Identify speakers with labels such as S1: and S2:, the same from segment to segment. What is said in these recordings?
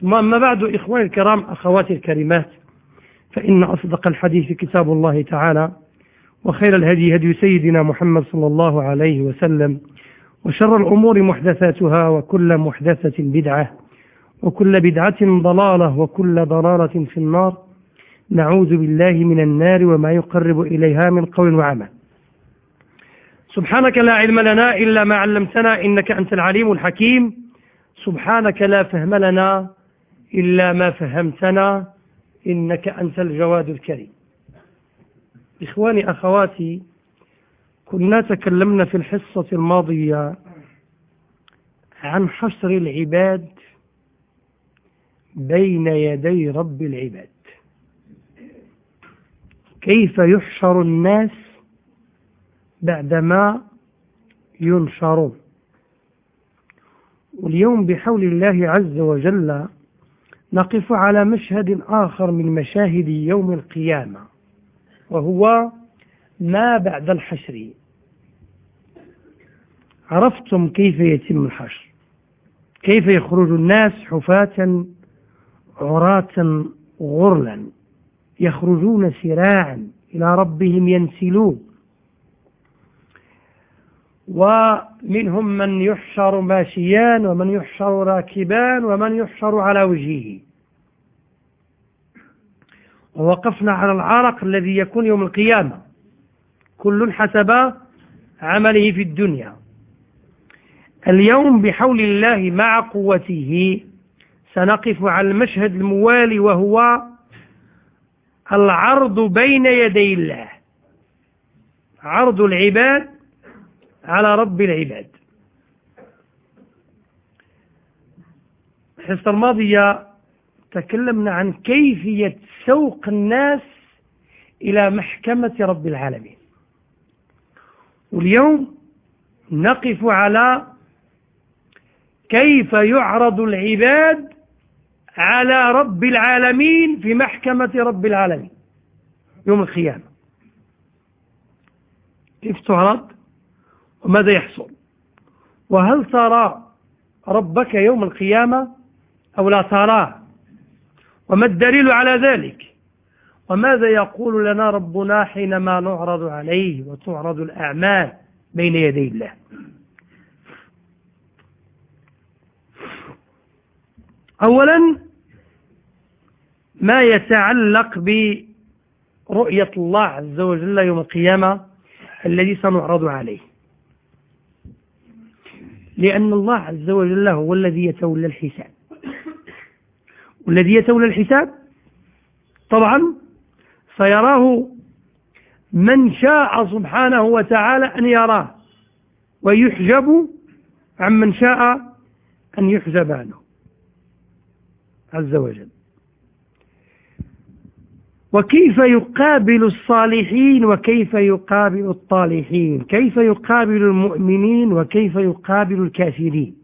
S1: ثم أما بعد إخواني الكرام أخواتي الكريمات فإن أصدق الحديث كتاب الله تعالى وخير الهدي هدي سيدنا محمد صلى الله عليه وسلم وشر الأمور محدثاتها وكل محدثة بدعة وكل بدعة ضلالة وكل ضلالة في النار. نعوذ بالله من النار وما يقرب إليها من قول وعمل. سبحانك لا علم لنا إلا ما علمتنا إنك أنت العليم الحكيم. سبحانك لا فهم لنا إلا ما فهمتنا إنك أنت الجواد الكريم. إخواني أخواتي كنا تكلمنا في الحصة الماضية عن حشر العباد بين يدي رب العباد. كيف يحشر الناس بعدما ينشرون؟ واليوم بحول الله عز وجل نقف على مشهد آخر من مشاهد يوم القيامة وهو ما بعد الحشر. عرفتم كيف يتم الحشر؟ كيف يخرج الناس حفاة عراة غرلا يخرجون سراعا إلى ربهم ينسلون. ومنهم من يحشر ماشيان ومن يحشر راكبان ومن يحشر على وجهه. ووقفنا على العرق الذي يكون يوم القيامة. كل حسب عمله في الدنيا. اليوم بحول الله مع قوته سنقف على المشهد الموالي وهو العرض بين يدي الله. عرض العباد على رب العباد. الحصة الماضية تكلمنا عن كيفية سوق الناس إلى محكمة رب العالمين. واليوم نقف على كيف يعرض العباد على رب العالمين في محكمة رب العالمين يوم القيامة. كيف تعرض وماذا يحصل؟ وهل ترى ربك يوم القيامة أو لا تراه وما الدليل على ذلك؟ وماذا يقول لنا ربنا حينما نعرض عليه وتعرض الأعمال بين يدي الله؟ أولا ما يتعلق برؤية الله عز وجل يوم القيامة الذي سنعرض عليه. لأن الله عز وجل هو الذي يتولى الحساب. والذي يتولى الحساب طبعا سيراه من شاء سبحانه وتعالى أن يراه ويحجب عمن شاء أن يحجب عنه. عز وجل. وكيف يقابل الصالحين وكيف يقابل الطالحين؟ كيف يقابل المؤمنين وكيف يقابل الكافرين؟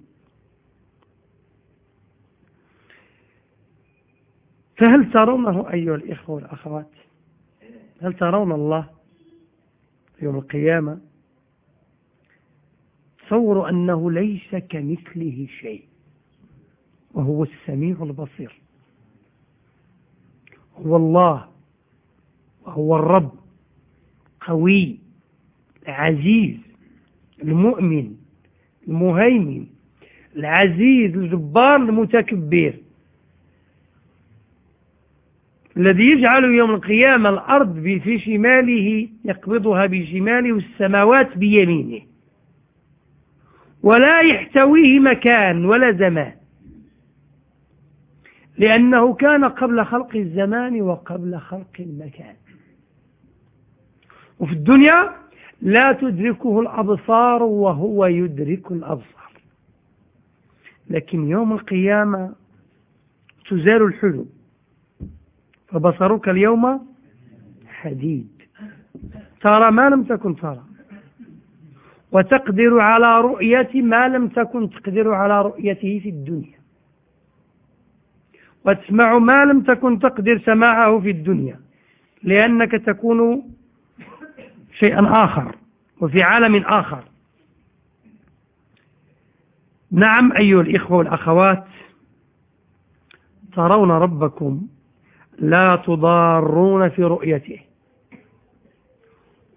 S1: فهل ترونه أيها الإخوة والأخوات هل ترون الله يوم القيامة؟ تصوروا أنه ليس كمثله شيء وهو السميع البصير هو الله. وهو الرب قوي العزيز المؤمن المهيمن العزيز الجبار المتكبر. الذي يجعل يوم القيامة الأرض في شماله يقبضها بشماله والسماوات بيمينه. ولا يحتويه مكان ولا زمان. لأنه كان قبل خلق الزمان وقبل خلق المكان. وفي الدنيا لا تدركه الأبصار وهو يدرك الأبصار. لكن يوم القيامة تزال الحلم فبصرك اليوم حديد. ترى ما لم تكن ترى. وتقدر على رؤية ما لم تكن تقدر على رؤيته في الدنيا. وتسمع ما لم تكن تقدر سماعه في الدنيا لأنك تكون شيئا آخر وفي عالم آخر. نعم أيها الإخوة والأخوات ترون ربكم لا تضارون في رؤيته.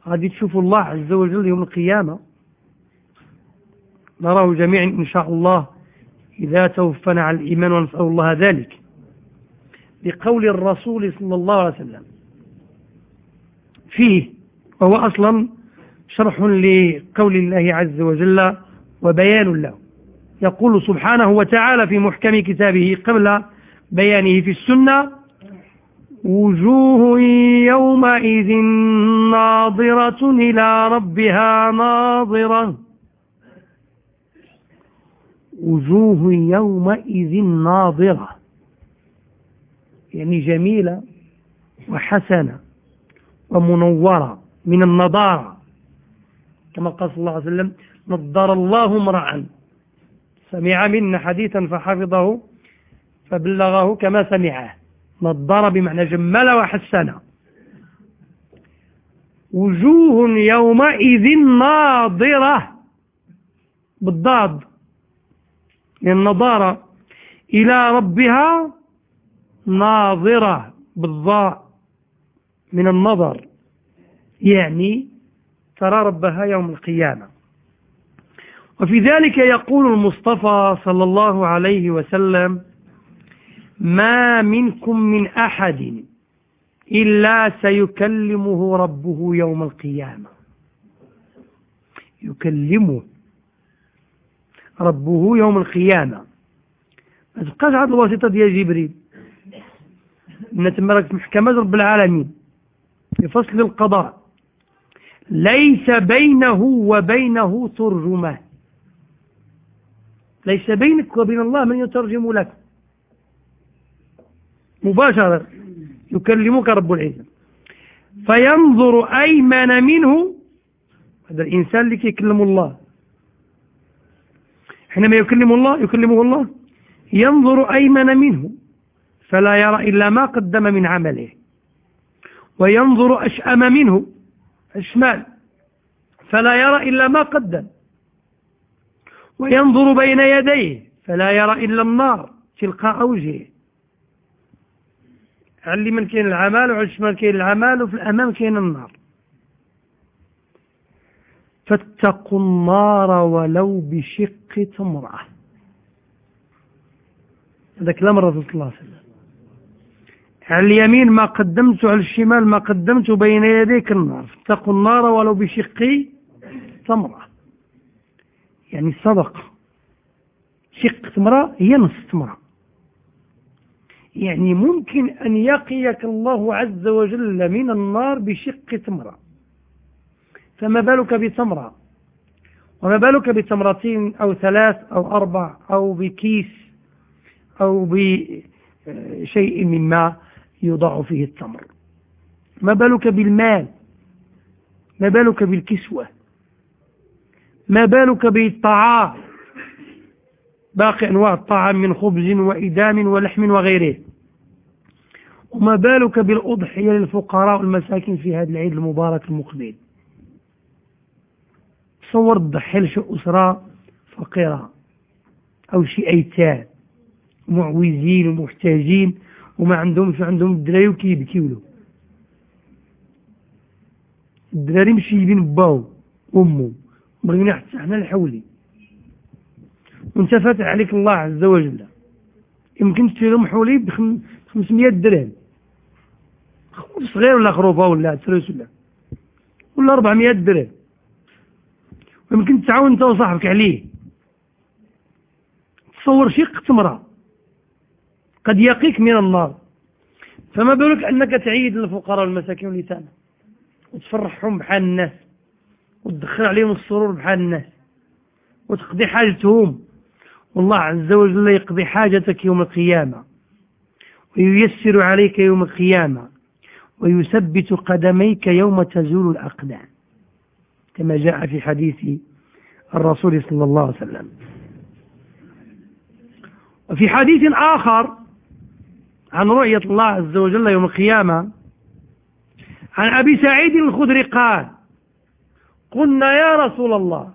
S1: غادي تشوفوا الله عز وجل يوم القيامة. نراه جميعا إن شاء الله إذا توفنا على الإيمان ونسأل الله ذلك. بقول الرسول صلى الله عليه وسلم فيه وهو أصلا شرح لقول الله عز وجل وبيان له. يقول سبحانه وتعالى في محكم كتابه قبل بيانه في السنة وجوه يومئذ ناظرة إلى ربها ناظرة. وجوه يومئذ ناظرة. يعني جميلة وحسنة ومنورة. من النضارة. كما قال صلى الله عليه وسلم نضر الله امرأ. سمع منا حديثا فحفظه فبلغه كما سمعه. نضر بمعنى جمل وحسن وجوه يومئذ ناظرة بالضاد. النضارة إلى ربها ناظرة. بالضاء. من النظر. يعني ترى ربها يوم القيامة. وفي ذلك يقول المصطفى صلى الله عليه وسلم ما منكم من أحد إلا سيكلمه ربه يوم القيامة. يكلمه ربه يوم القيامة. ما تبقاش عاد الواسطة ديال جبريل. إن تما في محكمة رب العالمين. في فصل القضاء. ليس بينه وبينه ترجمان ليس بينك وبين الله من يترجم لك. مباشرة. يكلمك رب العزة. فينظر أيمن منه. هذا الإنسان اللي يكلم الله. حينما يكلم الله يكلمه الله. ينظر أيمن منه. فلا يرى إلا ما قدم من عمله. وينظر أشأم منه. الشمال. فلا يرى إلا ما قدم. وينظر بين يديه. فلا يرى إلا النار تلقاء وجهه. على اليمين كاين العمال وعلى الشمال كاين العمال وفي الأمام كاين النار. فاتقوا النار ولو بشق تمرة. هذا كلام الرسول صلى الله عليه وسلم. على اليمين ما قدمت وعلى الشمال ما قدمت بين يديك النار. فاتقوا النار ولو بشق تمرة. يعني صدق شق تمرة هي نص تمرة. يعني ممكن أن يقيك الله عز وجل من النار بشق تمرة. فما بالك بتمرة؟ وما بالك بتمرتين أو ثلاث أو أربع أو بكيس أو بشيء مما يوضع فيه التمر. ما بالك بالمال؟ ما بالك بالكسوة؟ ما بالك بالطعام؟ باقي أنواع الطعام من خبز وإدام ولحم وغيره. وما بالك بالأضحية للفقراء والمساكين في هذا العيد المبارك المقبل؟ تصور تضحي لشي أسرة فقيرة أو شي أيتام معوزين ومحتاجين وما عندهمش عندهم؟ الدراري وكيبكيو له الدراري مش يبين باو أمه بغينا حتى حنا الحولي. وانت فاتح عليك الله عز وجل. يمكن تشتري لهم حولي ب 500 درهم. خروف صغير ولا خروفه ولا تروس ولا. ولا 400 درهم. ويمكن تعاون انت وصاحبك عليه. تصور شق تمره قد يقيك من النار. فما بالك أنك تعيد للفقراء والمساكين واليتامى. وتفرحهم بحال الناس. وتدخل عليهم السرور بحال الناس. وتقضي حاجتهم. والله عز وجل يقضي حاجتك يوم القيامة. وييسر عليك يوم القيامة. ويثبت قدميك يوم تزول الأقدام. كما جاء في حديث الرسول صلى الله عليه وسلم. وفي حديث آخر عن رؤية الله عز وجل يوم القيامة. عن أبي سعيد الخدري قال قلنا يا رسول الله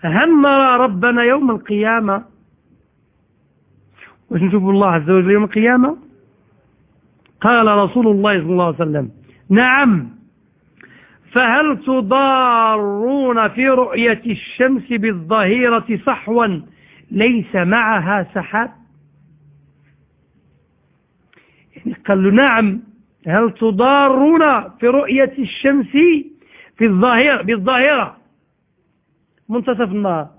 S1: هل نرى ربنا يوم القيامة؟ واش نشوف الله عز وجل يوم القيامة؟ قال رسول الله صلى الله عليه وسلم نعم. فهل تضارون في رؤية الشمس بالظهيرة صحوا ليس معها سحاب يعني قال نعم هل تضارون في رؤية الشمس في الظاهرة؟ بالظاهرة منتصف النهار.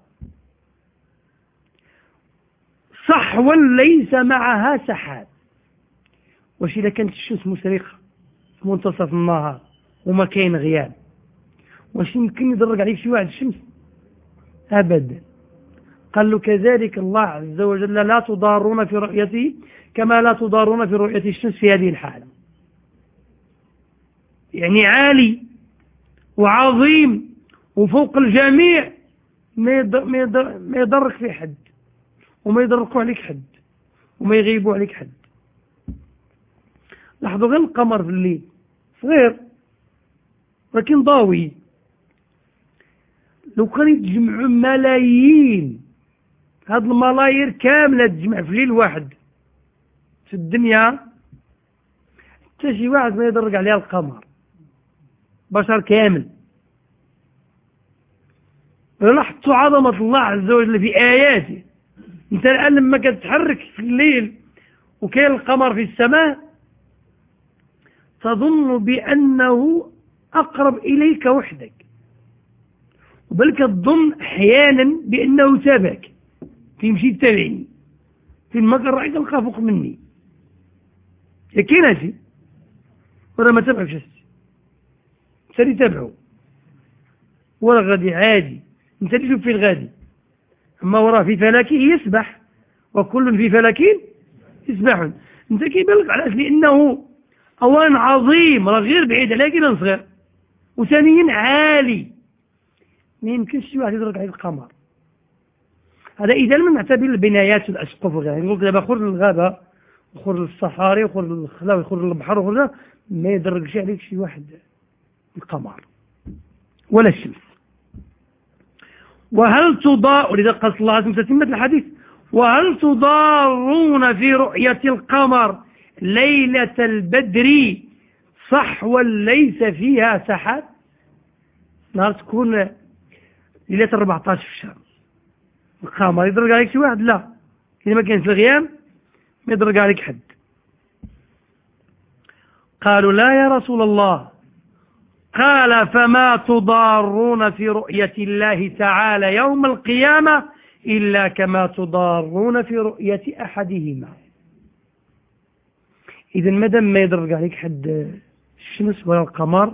S1: صحوا ليس معها سحاب. واش إذا كانت الشمس مشرقة في منتصف النهار وما كاين غياب واش يمكن يدرج عليك شي واحد الشمس؟ أبدا. قال له كذلك الله عز وجل لا تضارون في رؤيته كما لا تضارون في رؤية الشمس في هذه الحالة. يعني عالي وعظيم وفوق الجميع ما يضرك في حد وما يضركوا عليك حد وما يغيبوا عليك حد. لاحظوا غير القمر في الليل صغير لكن ضاوي. لو كان يتجمعوا ملايين هاد الملايير كاملة تجمع في ليل واحد في الدنيا. حتى شي واحد ما يدرك عليها القمر. بشر كامل. لاحظتوا عظمة الله عز وجل في آياته. انت الآن لما كتحرك في الليل وكاين القمر في السماء تظن بأنه أقرب إليك وحدك. بل تظن أحيانا بأنه تابعك. تمشي تتابعني في المقر رأيك تلقى فوق مني. كاين هادشي ولا ما تبعش انت اللي تابعه ولا غادي عادي. أنت اللي شوف فين غادي أما وراه في فلكه يسبح. وكل في فلك يسبحون أنت كيبان لك علاش لأنه اولا عظيم راه غير بعيد لكن صغير وثانيا عالي. ما يمكنش شي واحد يدرك عليه القمر. هذا اذا لم نعتبر البنايات والاسقف وغيرها. نقول دابا خرج للغابه وخرج للصحاري وخرج للخلا وخرج للبحر وخرج ما يدركش عليك شي واحد. القمر ولا الشمس. وهل تضاء ولذا قال صلى الله عليه وسلم تتمة الحديث. وهل تضارون في رؤية القمر ليلة البدر صحوا ليس فيها سحاب؟ نهار تكون ليلة 14 في الشهر القمر يدرق عليك شي واحد لا. إذا ما كانش الغيام ما يدرق عليك حد. قالوا لا يا رسول الله. قال فما تضارون في رؤية الله تعالى يوم القيامة إلا كما تضارون في رؤية أحدهما. إذا مدام ما يدرج عليك حد الشمس ولا القمر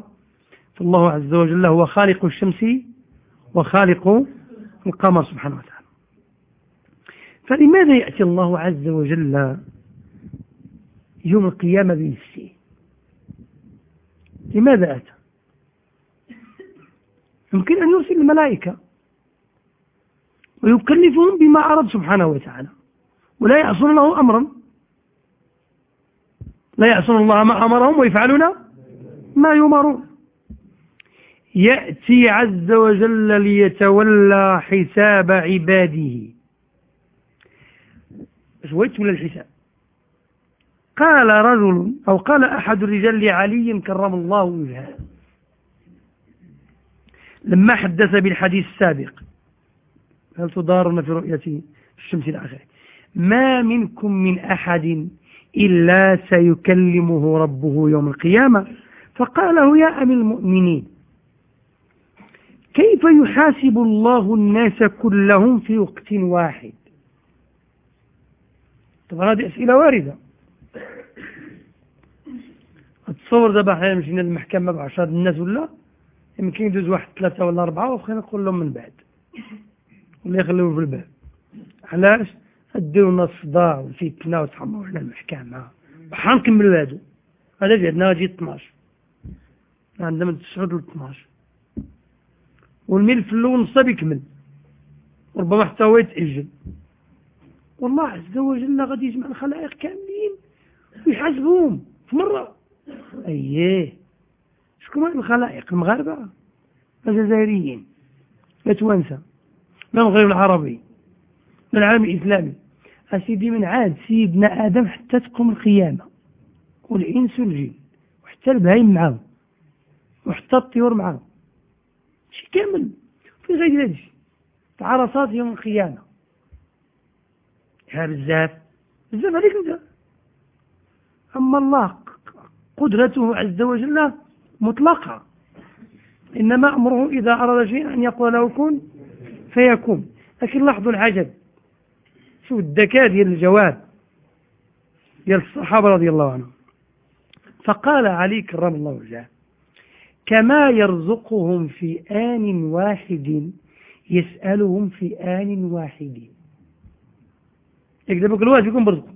S1: فالله عز وجل هو خالق الشمس وخالق القمر سبحانه وتعالى. فلماذا يأتي الله عز وجل يوم القيامة بنفسه لماذا أتى؟ يمكن أن يرسل الملائكة ويكلفهم بما أراد سبحانه وتعالى ولا يعصون له أمرا. لا يعصون الله ما أمرهم ويفعلون ما يمرون يأتي عز وجل ليتولى حساب عباده. شويت ولا الحساب؟ قال رجل أو قال أحد الرجال لعلي كرم الله وجهه. لما حدث بالحديث السابق هل تضارون في رؤية الشمس الآخرة ما منكم من أحد إلا سيكلمه ربه يوم القيامة. فقال له يا أمي المؤمنين كيف يحاسب الله الناس كلهم في وقت واحد؟ طبعا هذه أسئلة واردة. تصور دابا حنا مشينا للمحكمة بعشرة الناس ولا؟ يمكن يدوز واحد ثلاثة ولا أربعة وخلينا نقول لهم من بعد. ولا يخلوه في الباب. علاش؟ اديو لنا الصداع والفتنة وتحمروا على المحكمة. بحال نكملوا هادو هذا جاتنا غادي 12 عندنا من 9 ل 12 والملف الأول نصاب يكمل. ربما حتى هو يتأجل. والله عز وجل غادي يجمع الخلائق كاملين ويحاسبهم. في مرة. اييه شكون هاد الخلائق؟ المغاربة. الجزائريين. لا توانسة لا المغرب العربي. لا العالم الإسلامي. أسيدي من عاد سيدنا آدم حتى تقوم القيامة. والإنس والجن. وحتى البهايم معاهم وحتى الطيور معاهم شي كامل. في غير هذا الشيء. تعرصات يوم القيامة. ها بزاف بزاف عليك انت أما الله قدرته عز وجل مطلقة. إنما أمره إذا أراد شيئا أن يقول له كن فيكون. لكن لاحظوا العجب. شوف الذكاء ديال الجواب ديال الصحابة رضي الله عنهم. فقال علي كرم الله وجهه كما يرزقهم في آن واحد يسألهم في آن واحد. يقدر كل واحد يكون برزقه.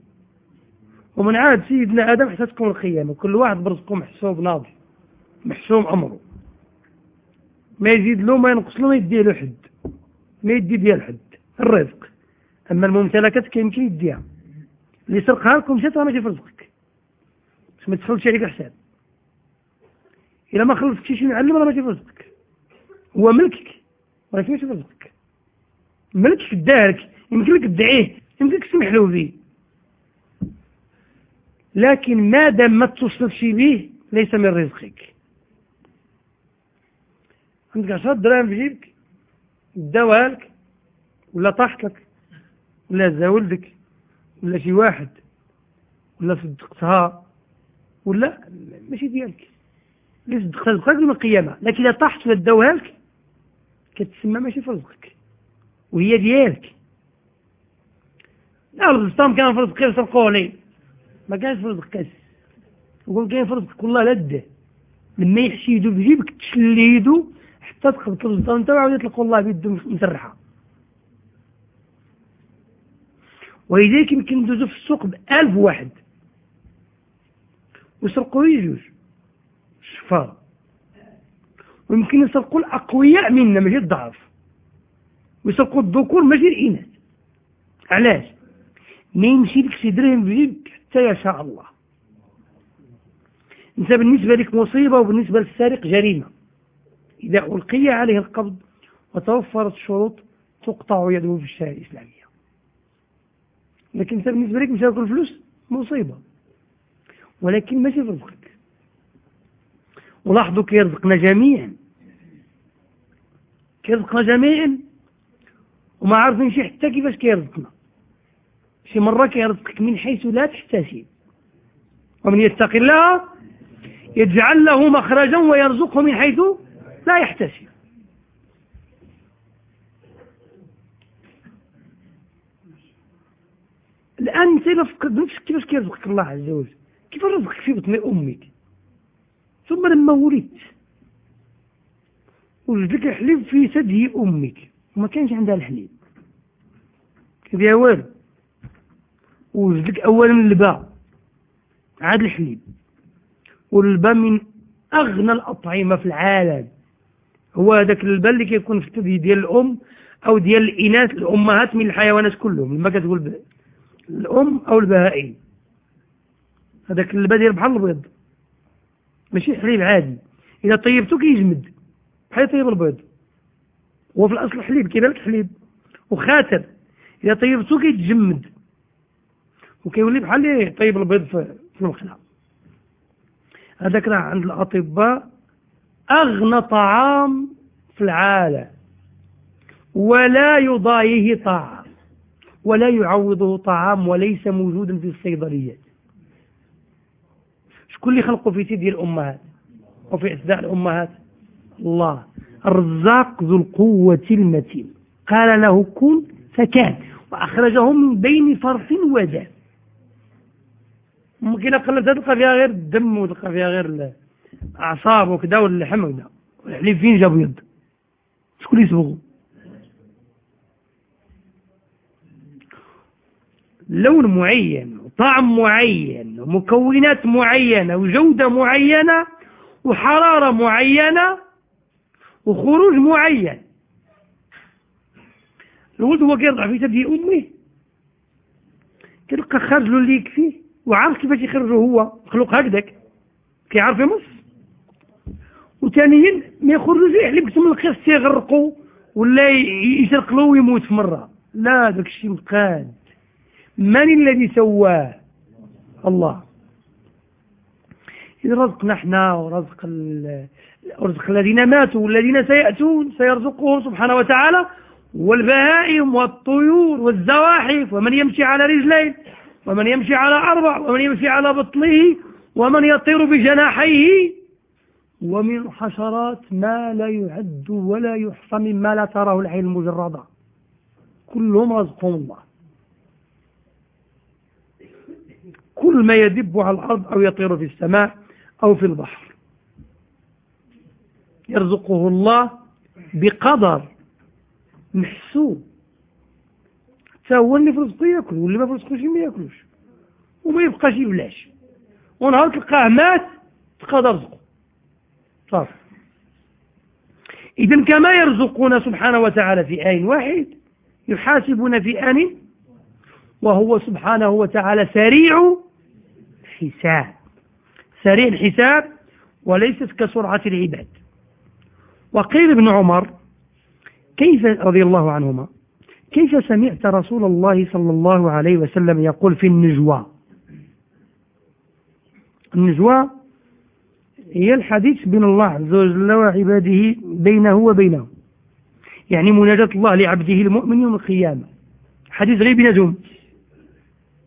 S1: ومن عاد سيدنا آدم تكون القيامة كل واحد برزقه محسوب ناضي محسوم أمره ما يزيد له ما ينقص له ما يدي له حد. ما يدي ديال حد الرزق. أما الممتلكات كيمكن يديها. اللي سرقها لكم مشات ماشي في رزقك. باش ما تدخلش عليك حساب. إلا ما خلصتيش معلم راه ماشي في رزقك. هو ملكك ولكن ماشي في رزقك. ملكك دارك يمكن لك تدعيه. يمكن لك تسمح له فيه لكن ما دام ما توصلش به ليس من رزقك. عندك عشرة دراهم في جيبك؟ داوها لك ولا طاحت لك ولا زا ولدك؟ ولا شي واحد؟ ولا صدقتها؟ ولا ماشي ديالك. اللي صدقتها صدقتك من القيامة. لكن إذا طاحت ولا داوها لك كتسمى ماشي في رزقك. وهي ديالك. لا البسطام كان رزقي سرقوه لي ما كانش رزقك كاس وقول في رزقك والله لده لما يحشي يدو بجيبك تشلي يدو حتى تدخل كل البسطام تبعه ويطلق والله بيدو مسرحة. ولذلك يمكن ندوزو في السوق بألف واحد. ويسرقوا يجوج شفار ويمكن يسرقوا الأقوياء منا ماشي الضعف. ويسرقوا الذكور ماشي الإناث. علاش؟ ما يمشي لك شي درهم في جيبك حتى يشاء الله. انت بالنسبة لك مصيبة وبالنسبة للسارق جريمة. إذا ألقي عليه القبض وتوفرت الشروط تقطع يده في الشارع الإسلامية. لكن انت بالنسبة لك مش هاكل فلوس مصيبة. ولكن ماشي في رزقك. ولاحظوا كيرزقنا جميعا. كيرزقنا جميعا. وما عارفين شي حتى كيفاش كيرزقنا. شي مرة كيرزقك من حيث لا تحتسب. ومن يتق الله يجعل له مخرجا ويرزقه من حيث لا يحتسب. الآن أنت إلا فكرت نفسك كيفاش كيرزقك الله عز وجل؟ كيف رزقك في بطن أمك؟ ثم لما ولدت وجد لك الحليب في ثدي أمك وما كانش عندها الحليب. كيديها والو وجد لك أولا الباء عاد الحليب. والباء من أغنى الأطعمة في العالم. هو هذاك الباء اللي كيكون في الثدي ديال الأم أو ديال الإناث الأمهات من الحيوانات كلهم لما كتقول الأم أو البهائم. هذاك اللبن ديال بحال البيض. ماشي حليب عادي. إذا طيبته كيجمد. بحال طيب البيض. هو في الأصل حليب كيبان حليب. وخاتر إذا طيبته كيتجمد. وكيولي بحال طيب البيض في المقلاة هذاك راه عند الأطباء أغنى طعام في العالم. ولا يضاهيه طعام. ولا يعوضه طعام وليس موجودا في الصيدليات. شكون اللي خلقه في سيدي الأمهات؟ وفي أسداء الأمهات؟ الله. الرزاق ذو القوة المتين. قال له كن فكان. وأخرجه من بين فرث ودم ممكن قلت تلقى فيها غير الدم وتلقى فيها غير الأعصاب وكذا واللحم وكذا والحليب فين جاب يد؟ شكون يسبغه لون معين وطعم معين ومكونات معينة وجودة معينة وحرارة معينة وخروج معين. الولد هو كيرضع في ثدي أمه. كيلقى خارج له اللي يكفيه. وعارف كيفاش يخرجه هو. مخلوق هكذاك. كيعرف يمص وثانيا ما يخرجوش يحلب كتم القص يغرقوا ولا يسرق له ويموت في مرة. لا داك الشيء مقاد. من الذي سواه؟ الله. إذا رزقنا إحنا ورزق رزق الذين ماتوا والذين سيأتون سيرزقهم سبحانه وتعالى. والبهائم والطيور والزواحف ومن يمشي على رجلين. ومن يمشي على أربع ومن يمشي على بطنه ومن يطير بجناحيه ومن حشرات ما لا يعد ولا يحصى مما لا تراه العين المجردة كلهم رزقهم الله. كل ما يدب على الأرض أو يطير في السماء أو في البحر. يرزقه الله بقدر محسوب. حتى هو اللي في رزقه ياكل واللي ما في رزقه ما ياكلوش. وما يبقاش يبلاش. ونهار تلقاه مات تقاد رزقه صافي. إذا كما يرزقنا سبحانه وتعالى في آن واحد يحاسبنا في آن وهو سبحانه وتعالى سريع الحساب. سريع الحساب وليست كسرعة العباد. وقيل ابن عمر كيف رضي الله عنهما؟ كيف سمعت رسول الله صلى الله عليه وسلم يقول في النجوى؟ النجوى هي الحديث بين الله عز وجل وعباده بينه وبينه. يعني مناجاة الله لعبده المؤمن يوم القيامة. حديث غير بينهم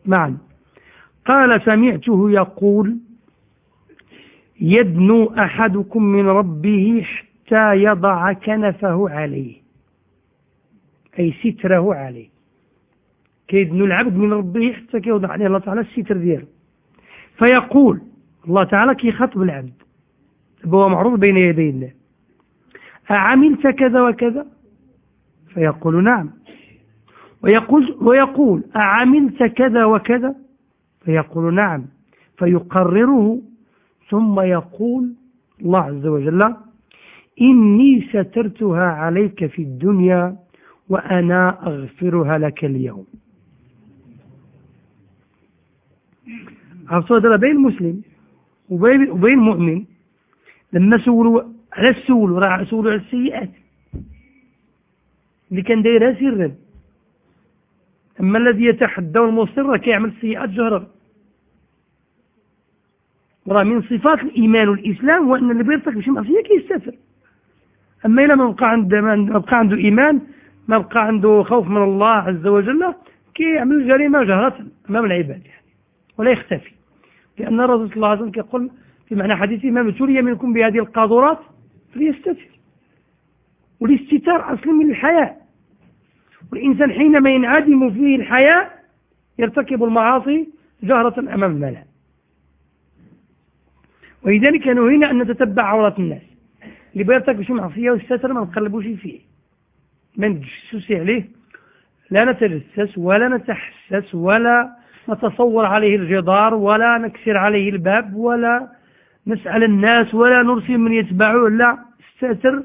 S1: معا. قال سمعته يقول يدنو أحدكم من ربه حتى يضع كنفه عليه. أي سترة عليه. كيدنو العبد من ربه حتى كيوضع عليه الله تعالى الستر دياله فيقول الله تعالى كيخاطب العبد. هو معروض بين يدي الله أعملت كذا وكذا؟ فيقول نعم. ويقول, ويقول أعملت كذا وكذا؟ فيقول نعم. فيقرره. ثم يقول الله عز وجل إني سترتها عليك في الدنيا وأنا أغفرها لك اليوم. عرفتوا بين المسلم وبين, المؤمن لما سولوا على السول وراه سولوا على السيئات. اللي كان دايرها سرا. أما الذي يتحدى المصر كيعمل السيئات جهرا. وراه من صفات الإيمان والإسلام وأن اللي بيرتكب شي معصية كيستتر. أما إلا ما بقى عنده ما بقى عنده إيمان ما بقى عنده خوف من الله عز وجل كيعمل الجريمة جهرة أمام العباد يعني ولا يختفي. لأن الرسول صلى الله عليه وسلم يقول في معنى حديثه ما ابتلي منكم بهذه القاذورات فليستتر. والاستتار أصل من الحياة. والإنسان حينما ينعدم فيه الحياة يرتكب المعاصي جهرة أمام الملأ. ولذلك نهينا أن نتتبع عورات الناس. اللي بيرتكب شي معصية والستر ما نقلبوش فيه. ما نتجسس عليه لا نتجسس ولا نتحسس ولا نتصور عليه الجدار ولا نكسر عليه الباب ولا نسأل الناس ولا نرسل من يتبعوه لا استأثر.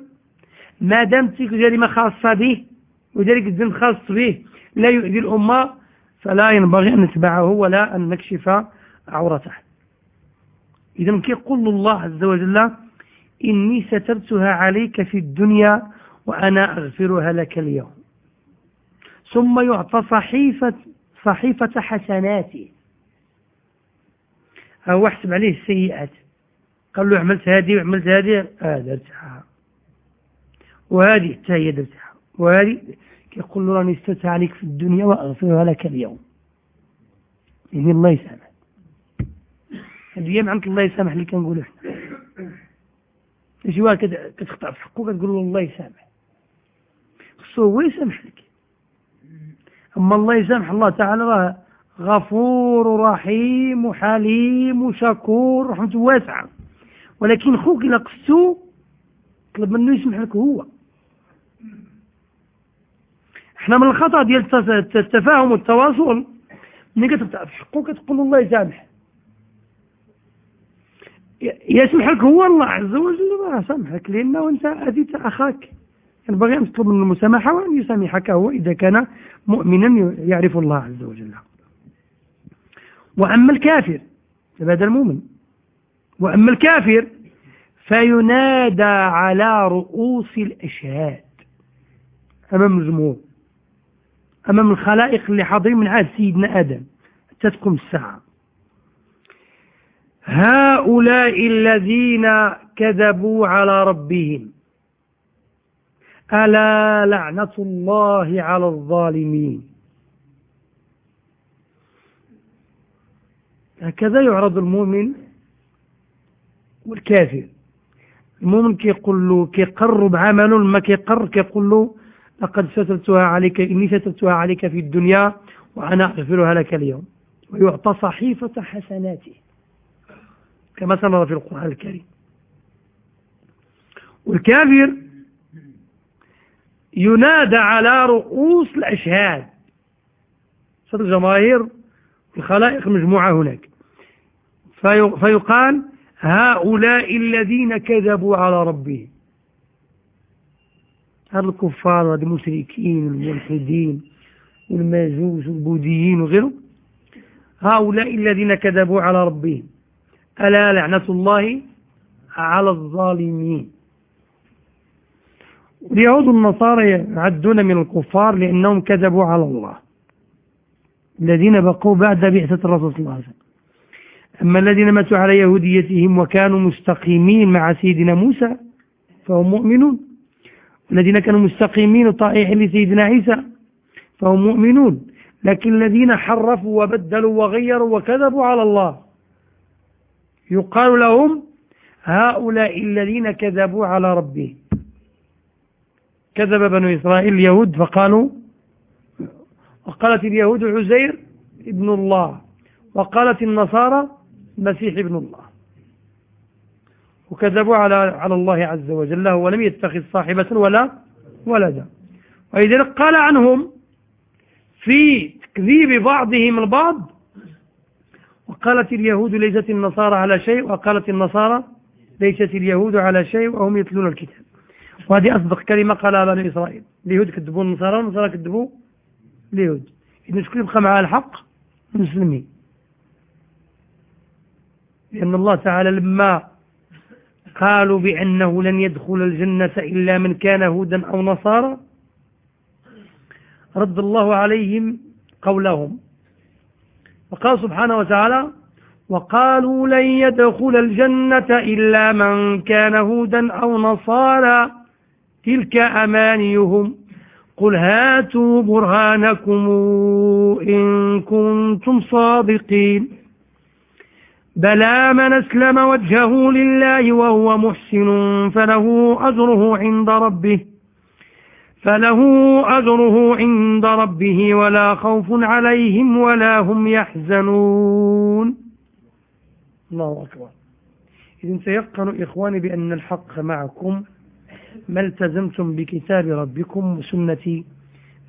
S1: ما دامت جريمة خاصة به وذلك الذنب خاص به لا يؤذي الأمة فلا ينبغي أن نتبعه ولا أن نكشف عورته. إذا كيقول الله عز وجل إني سترتها عليك في الدنيا وأنا أغفرها لك اليوم. ثم يعطى صحيفة صحيفة حسناته. أو احسب عليه السيئات. قال له عملت هذه وعملت هذه. آه درتها. وهذه حتى هي درتها. وهذه يقول له راني استرتها عليك في الدنيا وأغفرها لك اليوم. يعني الله يسامح هي معنى الله يسامح اللي كنقولوا إحنا. شي واحد كتخطأ في حقه كتقول له الله يسامح خصو هو يسامح لك أما الله يسامح الله تعالى راه غفور رحيم وحليم وشكور رحمته واسعة. ولكن خوك إلا قصتو طلب منه يسمح لك هو. إحنا من الخطأ ديال التفاهم والتواصل ملي كتقطع في حقه كتقول الله يسامح. يسمح لك هو الله عز وجل راه سامحك لأنه أنت أذيت أخاك. ينبغي أن تطلب منه المسامحة وأن يسامحك هو إذا كان مؤمنا يعرف الله عز وجل. وأما الكافر هذا المؤمن وأما الكافر فينادى على رؤوس الأشهاد أمام الجمهور أمام الخلائق اللي حاضرين من عهد سيدنا آدم حتى تقوم الساعة. هؤلاء الذين كذبوا على ربهم ألا لعنة الله على الظالمين. هكذا يعرض المؤمن والكافر. المؤمن كيقول له كيقرب عمله ما كيقر كيقول له لقد سترتها عليك إني سترتها عليك في الدنيا وأنا أغفرها لك اليوم. ويعطى صحيفة حسناته. كما سنرى في القرآن الكريم. والكافر ينادى على رؤوس الأشهاد. صد الجماهير الخلائق مجموعة هناك. فيقال هؤلاء الذين كذبوا على ربهم. هذا الكفار وهذا المشركين والملحدين والماجوس والبوذيين وغيرهم. هؤلاء الذين كذبوا على ربهم. ألا لعنة الله على الظالمين. اليهود النصارى يعدون من الكفار لأنهم كذبوا على الله. الذين بقوا بعد بعثة الرسول صلى الله عليه وسلم. أما الذين ماتوا على يهوديتهم وكانوا مستقيمين مع سيدنا موسى فهم مؤمنون. الذين كانوا مستقيمين وطائعين لسيدنا عيسى فهم مؤمنون. لكن الذين حرفوا وبدلوا وغيروا وكذبوا على الله. يقال لهم هؤلاء الذين كذبوا على ربهم. كذب بنو إسرائيل اليهود فقالوا وقالت اليهود عزير ابن الله وقالت النصارى المسيح ابن الله. وكذبوا على على الله عز وجل ولم يتخذ صاحبة ولا ولدا ولذلك قال عنهم في تكذيب بعضهم البعض وقالت اليهود ليست النصارى على شيء وقالت النصارى ليست اليهود على شيء وهم يتلون الكتاب. وهذه أصدق كلمة قالها بني إسرائيل. اليهود كذبوا النصارى والنصارى كذبوا اليهود إذا شكون يبقى معها الحق؟ المسلمين. لأن الله تعالى لما قالوا بأنه لن يدخل الجنة إلا من كان هودا أو نصارى رد الله عليهم قولهم. وقال سبحانه وتعالى وقالوا لن يدخل الجنة إلا من كان هودا أو نصارى. تلك أمانيهم قل هاتوا برهانكم إن كنتم صادقين بلى من أسلم وجهه لله وهو محسن فله أجره عند ربه فله أجره عند ربه ولا خوف عليهم ولا هم يحزنون. الله أكبر. إذن سيقن إخواني بأن الحق معكم. ما التزمتم بكتاب ربكم وسنة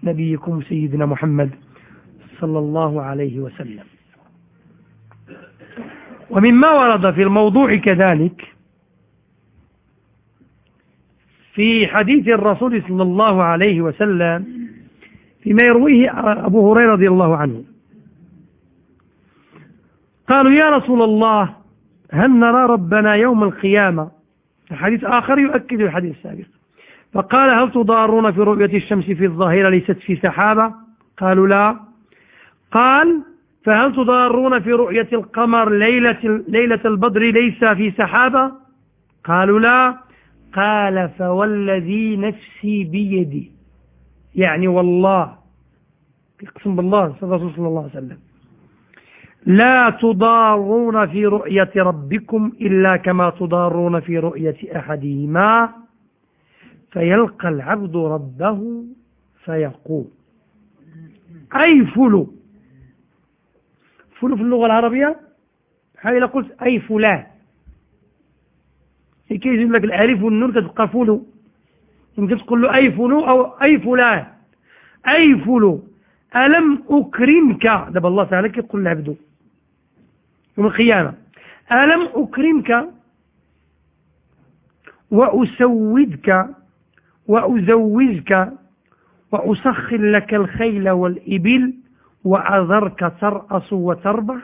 S1: نبيكم سيدنا محمد صلى الله عليه وسلم. ومما ورد في الموضوع كذلك في حديث الرسول صلى الله عليه وسلم فيما يرويه أبو هريرة رضي الله عنه. قالوا يا رسول الله هل نرى ربنا يوم القيامة حديث آخر يؤكد الحديث السابق. فقال هل تضارون في رؤية الشمس في الظاهرة ليست في سحابة؟ قالوا لا. قال فهل تضارون في رؤية القمر ليلة, ليلة البدر ليس في سحابة؟ قالوا لا. قال فوالذي نفسي بيدي. يعني والله يقسم بالله صلى الله عليه وسلم. لا تضارون في رؤية ربكم إلا كما تضارون في رؤية أحدهما. فيلقى العبد ربه فيقول. أي فلو؟ فلو في اللغة العربية؟ حال قلت أي فلان. كي يجيب لك الألف والنون كتبقى فلو؟ يمكن تقول له أي فلو أو أي فلان. أي فلو؟ ألم أكرمك؟ دابا الله تعالى كيقول لعبده؟ يوم القيامة. ألم أكرمك وأسودك وأزوجك وأسخر لك الخيل والإبل وأذرك ترأس وتربح؟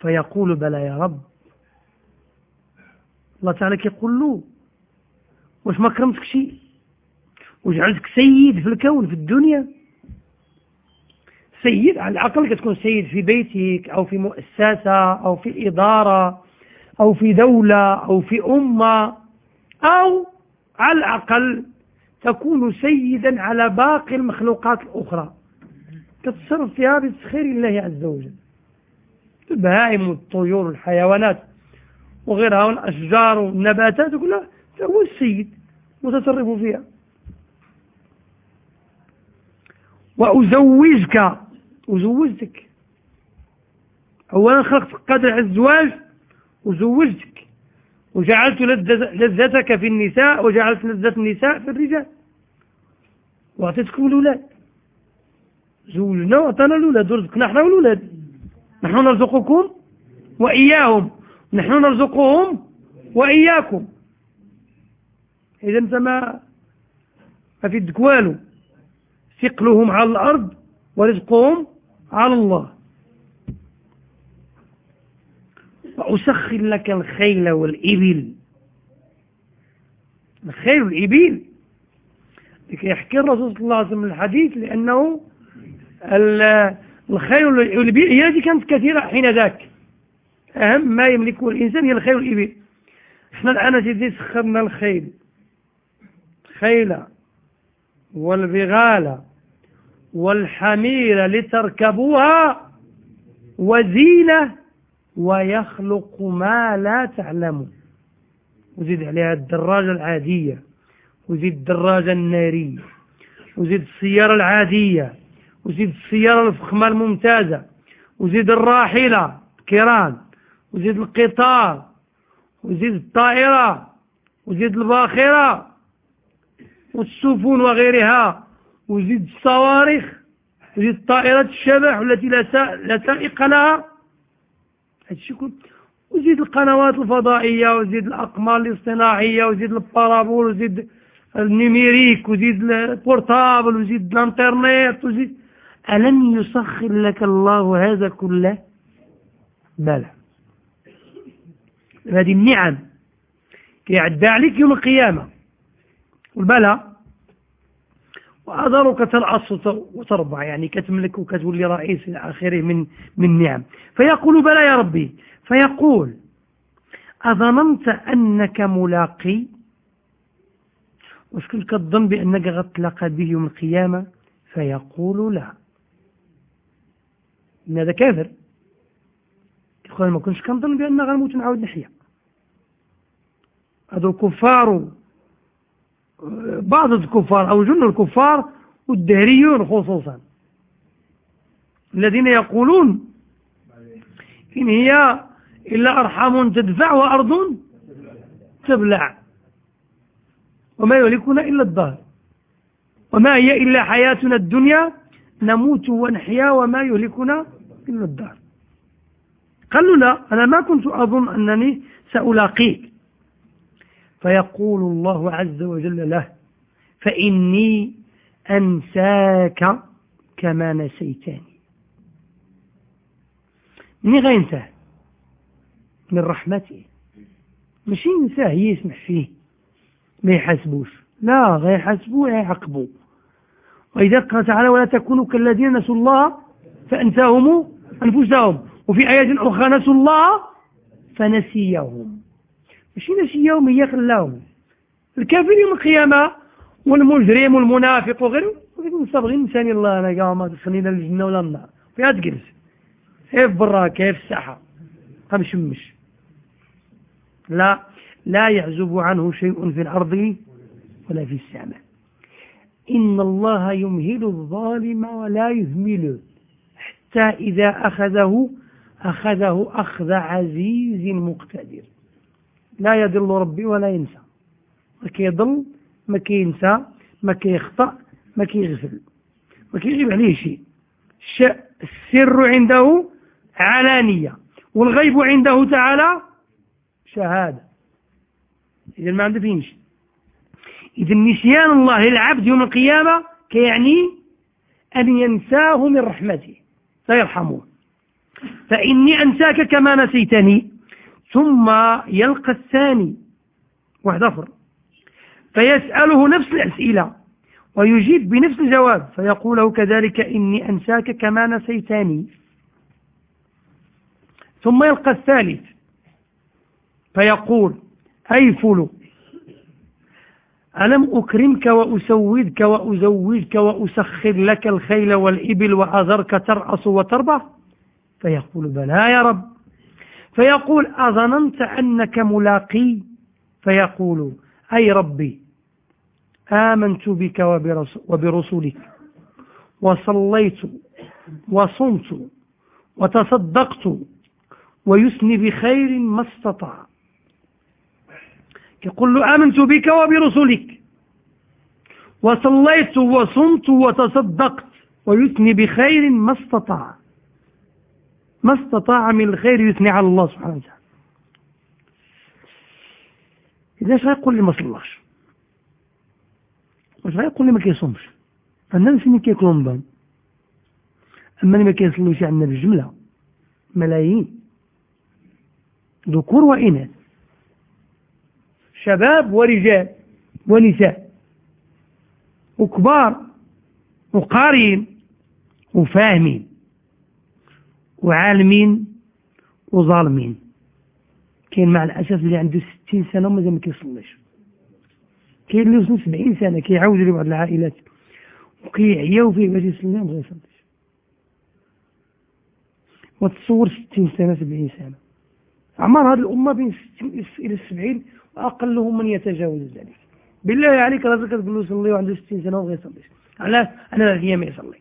S1: فيقول بلى يا رب. الله تعالى كيقول له واش ما كرمتك شيء وجعلتك سيد في الكون في الدنيا؟ سيد على الأقل كتكون سيد في بيتك أو في مؤسسة أو في إدارة أو في دولة أو في أمة أو على الأقل تكون سيدا على باقي المخلوقات الأخرى. تتصرف فيها بتسخير الله عز وجل. البهائم والطيور والحيوانات وغيرها والأشجار والنباتات كلها هو السيد متصرف فيها. وأزوجك وزوجتك. أولا خلقت قدر الزواج وزوجتك. وجعلت لذتك في النساء وجعلت لذة النساء في الرجال. وأعطيتكم الأولاد. زوجنا وأعطانا الأولاد. ورزقنا إحنا والأولاد. نحن نرزقكم وإياهم. نحن نرزقهم وإياكم. إذا أنت ما ما في والو. ثقلهم على الأرض ورزقهم على الله. وأسخر لك الخيل والإبل. الخيل والإبل. لكي يحكي الرسول صلى الله عليه وسلم الحديث لأنه الخيل والإبل هي التي كانت كثيرة حين ذاك. أهم ما يملكه الإنسان هي الخيل والإبل. إحنا الآن سيدي سخرنا الخيل. خيل والبغال والحمير لتركبوها وزينة ويخلق ما لا تعلمون. وزيد عليها الدراجة العادية وزيد الدراجة النارية وزيد السيارة العادية وزيد السيارة الفخمة الممتازة وزيد الراحلة كيران وزيد القطار وزيد الطائرة وزيد الباخرة والسفن وغيرها. وزيد الصواريخ وزيد طائرة الشبح التي لا سائق لها. وزيد القنوات الفضائية وزيد الأقمار الاصطناعية وزيد ال parabole وزيد ال numérique وزيد ال portable وزيد الانترنت وزيد ألم يسخر لك الله هذا كله؟ بلى هذه النعم. كيعدى عليك يوم القيامة. والبلى وأضرك ترأس وتربع يعني كتملك وكتولي رئيس إلى آخره من من نعم. فيقول بلى يا ربي. فيقول أظننت أنك ملاقي واش كنت كتظن بأنك غتلاقى به يوم القيامة؟ فيقول لا. إن هذا كافر. يقول ما كنتش كنظن بأن غنموت نعاود نحيا. هذو الكفار بعض الكفار أو جن الكفار والدهريون خصوصا الذين يقولون إن هي إلا أرحام تدفع وأرض تبلع وما يهلكنا إلا الدهر وما هي إلا حياتنا الدنيا نموت ونحيا وما يهلكنا إلا الدهر. قالوا لا أنا ما كنت أظن أنني سألاقيك. فيقول الله عز وجل له فإني أنساك كما نسيتني. من غينساه من رحمته. مش ينساه يسمح فيه ما يحاسبوش. لا غيحاسبوه يعاقبوه. وإذا قال تعالى ولا تكونوا كالذين نسوا الله فأنساهم أنفسهم وفي آيات أخرى نسوا الله فنسيهم. ماشي نسيهم هي خلاهم الكافر يوم القيامة والمجرم والمنافق وغيره مستبغين نساني الله أنا قام ما تخلينا الجنة ولا النار. فيها تجلس كيف برا كيف الساحة؟ مشمش لا لا يعزب عنه شيء في الأرض ولا في السماء. إن الله يمهل الظالم ولا يهمله حتى إذا أخذه أخذه أخذ عزيز مقتدر. لا يضل ربي ولا ينسى. ما كيضل ما كينسى ما كيخطأ ما كيغفل. ما كيغيب عليه شيء. السر عنده علانية والغيب عنده تعالى شهادة. إذا ما عنده فينش. إذا نسيان الله للعبد يوم القيامة كيعني أن ينساه من رحمته لا يرحمه فإني أنساك كما نسيتني. ثم يلقى الثاني. واحد أفر فيسأله نفس الأسئلة ويجيب بنفس الجواب فيقول له كذلك إني أنساك كما نسيتني. ثم يلقى الثالث. فيقول أي فلو ألم أكرمك وأسودك وأزوجك وأسخر لك الخيل والإبل وأذرك ترأس وتربى فيقول بلى يا رب. فيقول أظننت أنك ملاقي؟ فيقول أي ربي آمنت بك وبرسولك وصليت وصمت وتصدقت ويثني بخير ما استطاع. يقول له آمنت بك وبرسلك وصليت وصمت وتصدقت ويثني بخير ما استطاع. ما استطاع من الخير يثني على الله سبحانه وتعالى. إذا إيش غيقول لي ما صلاش واش غيقول لي ما كيصومش؟ الناس اللي كيكونوا بان أما اللي ما كيصلوش عندنا بالجملة. ملايين. ذكور وإناث. شباب ورجال ونساء. وكبار. وقارين وفاهمين. وعالمين وظالمين. كاين مع الأسف اللي عنده ستين سنة ومازال ما كيصليش كاين اللي وصل سبعين سنة كيعاود لبعض العائلات. وكيعياو فيه باش يصلي ما يصليش وتصور ستين سنة سبعين سنة. أعمار هذه الأمة بين إلى السبعين وأقلهم من يتجاوز ذلك. بالله عليك رزقك تقول له صلي وعنده 60 سنة وما يصليش. علاش؟ هي ما يصلي.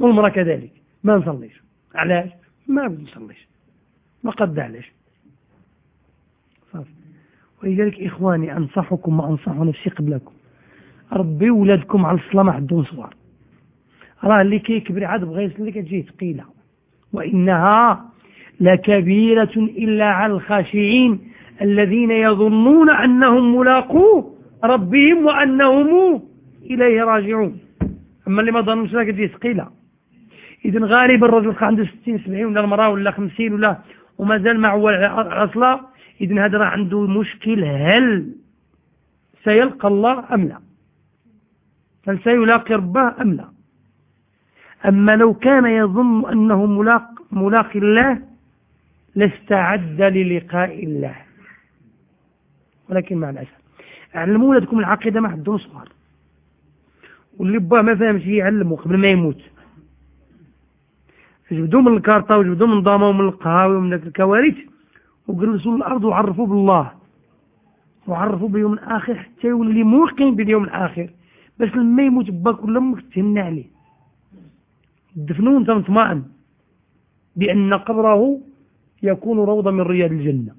S1: والمرأة كذلك. ما نصليش. علاش؟ ما بنصليش ما قد علاش صافي. ولذلك إخواني أنصحكم وأنصح نفسي قبلكم. ربي ولادكم على الصلاة ما عندهم صغار. راه اللي كيكبر عاد بغى يصلي كتجيه ثقيلة. وإنها لكبيرة إلا على الخاشعين الذين يظنون أنهم ملاقو ربهم وأنهم إليه راجعون. أما اللي ما ظنوش لك دي ثقيلة. إذن غالبا الرجل عنده 60 70 ولا المرأة ولا 50 ولا ومازال مع عصلة إذن هذا راه عنده مشكل هل سيلقى الله أم لا؟ هل سيلاقي ربه أم لا؟ أما لو كان يظن أنه ملاق, ملاقي الله لاستعد للقاء الله. ولكن مع الأسف علموا ولادكم العقيدة ما عندهم صغار. واللي باه ما فهمش يعلمه قبل ما يموت. جبدوا من الكارطة وجبدوا من ضامة ومن القهاوي ومن الكوارث وجلسوا الأرض وعرفوا بالله. وعرفوا باليوم الآخر حتى يولي موقن باليوم الآخر. باش لما يموت باك ولا أمك تهنى عليه. دفنوه انت مطمئن بأن قبره يكون روضة من رياض الجنة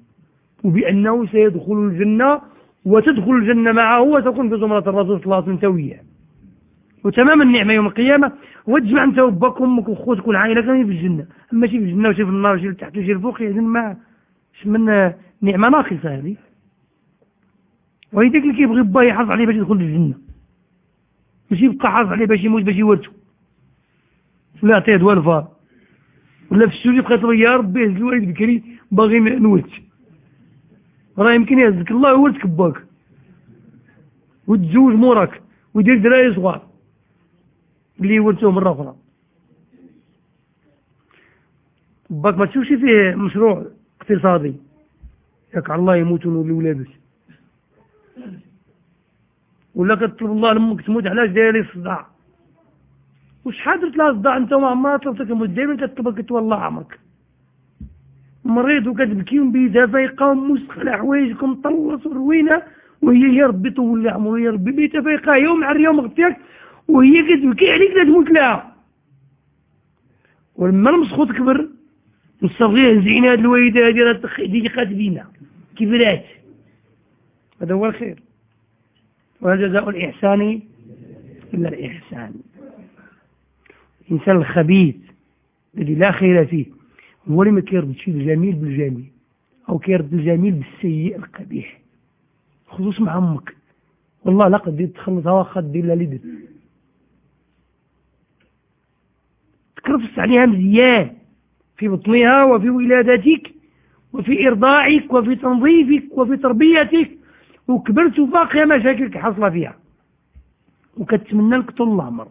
S1: وبأنه سيدخل الجنة وتدخل الجنة معه وتكون في زمرة الرسول صلى الله عليه وسلم وتمام النعمة يوم القيامة وتجمع أنت وأباك وأمك وأخوتك والعائلة كاملين في الجنة. أما شي في الجنة وشي في النار وشي تحت وشي الفوق يعني ما من نعمة ناقصة هذه. وهيداك اللي كيبغي با يحافظ عليه باش يدخل الجنة. ماشي يبقى حافظ عليه باش يموت باش يورثو. ولا يعطيه دواء الفار. ولا في السوري بقيت يا ربي هز الوالد بكري باغي نولد راه يمكن يهزك الله يولدك باك وتزوج موراك ويدير دراري صغار. اللي يولدوه مرة أخرى باك ما تشوفش فيه مشروع اقتصادي ياك على الله يموت ونولي لاباس ولا كتطلب الله لأمك تموت علاش داير الصداع وشحال درت لها صداع؟ انت وما عمرها طلبتك دائما كتطلبك تولى عمرك. مريض وكتبكي بيدها فايقه على حوايجك ومطلص وروينه وهي يا ربي طول لي عمرو يا ربي بيتها فايقه يوم على اليوم غطيك وهي كتبكي عليك لا تموت لها. ولما المسخوط كبر نصغيها زعينا هاد الوالدة هادي راه ديك بينا كبرات. هذا هو الخير. وهذا جزاء الإحسان إلا الإحسان. الإنسان الخبيث الذي لا خير فيه هو اللي ما كيردش الجميل بالجميل أو كيرد الجميل بالسيء القبيح. خصوص مع أمك. والله لا قد تخلصها واخا دير لها تكرفس عليها مزيان في بطنها وفي ولادتك وفي إرضاعك وفي تنظيفك وفي تربيتك وكبرت وباقية مشاكلك حصل فيها. وكتمنى لك طول العمر.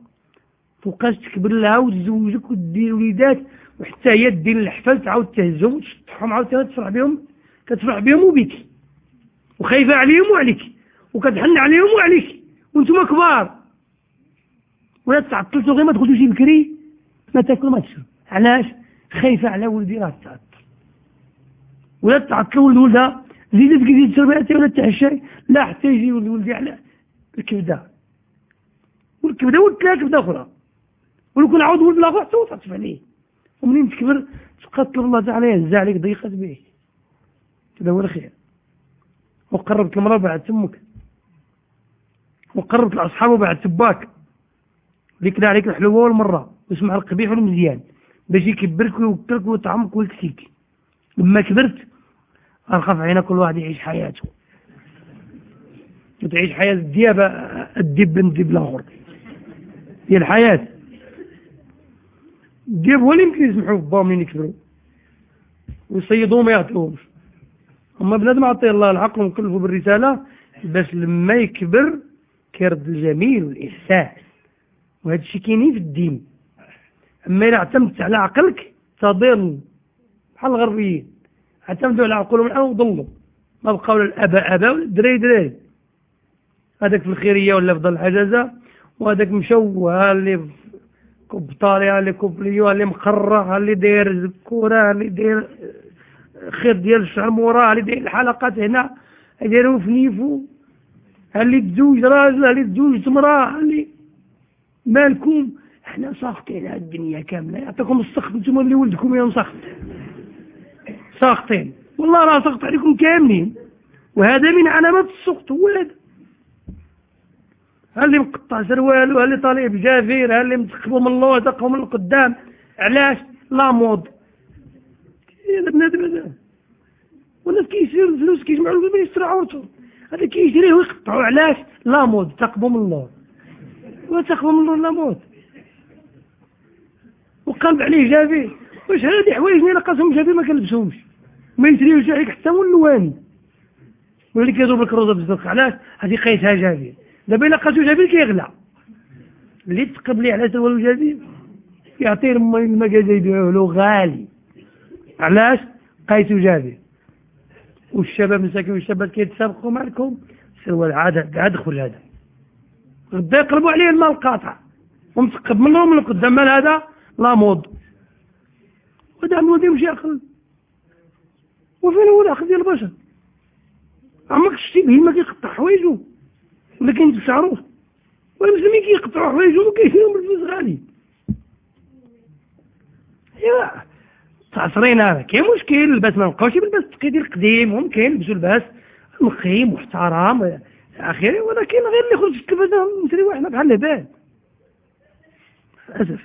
S1: فوقاش تكبر لها وتزوجك ودير وليدات وحتى هي دير الحفل تعاود تهزهم وتشطحهم عاود تفرح بهم كتفرح بهم وبيك. وخايفة عليهم وعليك. وكتحن عليهم وعليك. وأنتم كبار. ولا تعطلتوا غير ما تخرجوش بكري ما تاكلوا ما تشرب. علاش؟ خايفة على ولدي راه تعطل. ولا تعطل ولد ولدها زيدت كي تشرب ولا تعشى. لا حتى يجي ولد ولدي على الكبدة. والكبدة ولد كبدة أخرى. ولو كان عاود ولد الآخر حتى وصلت عليه ومنين تكبر؟ تبقى تطلب الله تعالى يهزع عليك ضيقة به هذا هو الخير وقربت المرأة بعد تمك. وقربت الأصحاب بعد تباك. ليك عليك الحلوة والمرة واسمع القبيح والمزيان باش يكبرك ويوكلك ويطعمك ويكسيك. لما كبرت أرخف عينا كل واحد يعيش حياته. وتعيش حياة الديابة الدب الدب الآخر. هي الحياة. الدياب هو اللي يمكن يسمحوا في باهم يكبروا. ويصيدوه ما يعطيهمش. أما بنادم عطيه الله العقل ومكلفه بالرسالة باش لما يكبر كيرد الجميل والإحسان وهذا الشيء كاينين في الدين. أما إذا اعتمدت على عقلك تضل بحال الغربيين. اعتمدوا على عقولهم الآن وضلوا ما بقاو الأباء أباء والدراري دراري هذاك في الخيرية ولا في ظل الحجازة وهذاك مشوه اللي كبطاري اللي كوبليو اللي مقرة اللي داير كورة اللي داير خير ديال الشعر موراه اللي داير الحلقات هنا. يديروا في نيفو اللي تزوج راجل اللي تزوج مراه اللي مالكم؟ إحنا ساخطين على الدنيا كاملة. يعطيكم السخط أنتم اللي ولدكم يوم سخط ساخطين. والله راه سخط عليكم كاملين. وهذا من علامات السخط هو هذا اللي مقطع سروال اللي طالع بجافير اللي متقبوا من الله وتقوا من القدام. علاش؟ لا مود هذا بنادم هذا والناس كيشريو الفلوس كيجمعوا الفلوس يشتروا عورتهم هذا كيشريه ويقطعوا. علاش؟ لا مود تقبوا من الله وتقبوا من الله لا مود وقلب عليه جافير واش هذه حوايج اللي قاسهم جافير ما كنلبسهمش. ما يشريوش عليك حتى هو اللواني واللي كيضرب لك روضه بالزرق علاش هذه قيسها جافير دابا الا قاسو جابير كيغلى. اللي تقبلي على سوال جابير يعطيه المكازا يبيعوه له غالي. علاش؟ قيسو جابير والشباب مساكين والشباب كيتسابقوا معكم. سوال عاد عاد دخل هذا. غدا يقلبوا عليه المال قاطع ومتقب منهم من القدام مال هذا لا مود وهذا المود يمشي اخر وفين هو الأخذ ديال البشر؟ عمرك شتي به ما كيقطع حوايجو. ولا كاين بشعروه والمسلمين كيقطعوا حوايجهم وكيشريهم بالفلوس غالي ايوا تعصرين هذا. كاين مشكل الباس ما نبقاوش بالباس التقليدي القديم ممكن يلبسوا الباس نقي محترم. اخره ولكن غير اللي خرج في التلفزه نشريو إحنا بحال الهبال للأسف.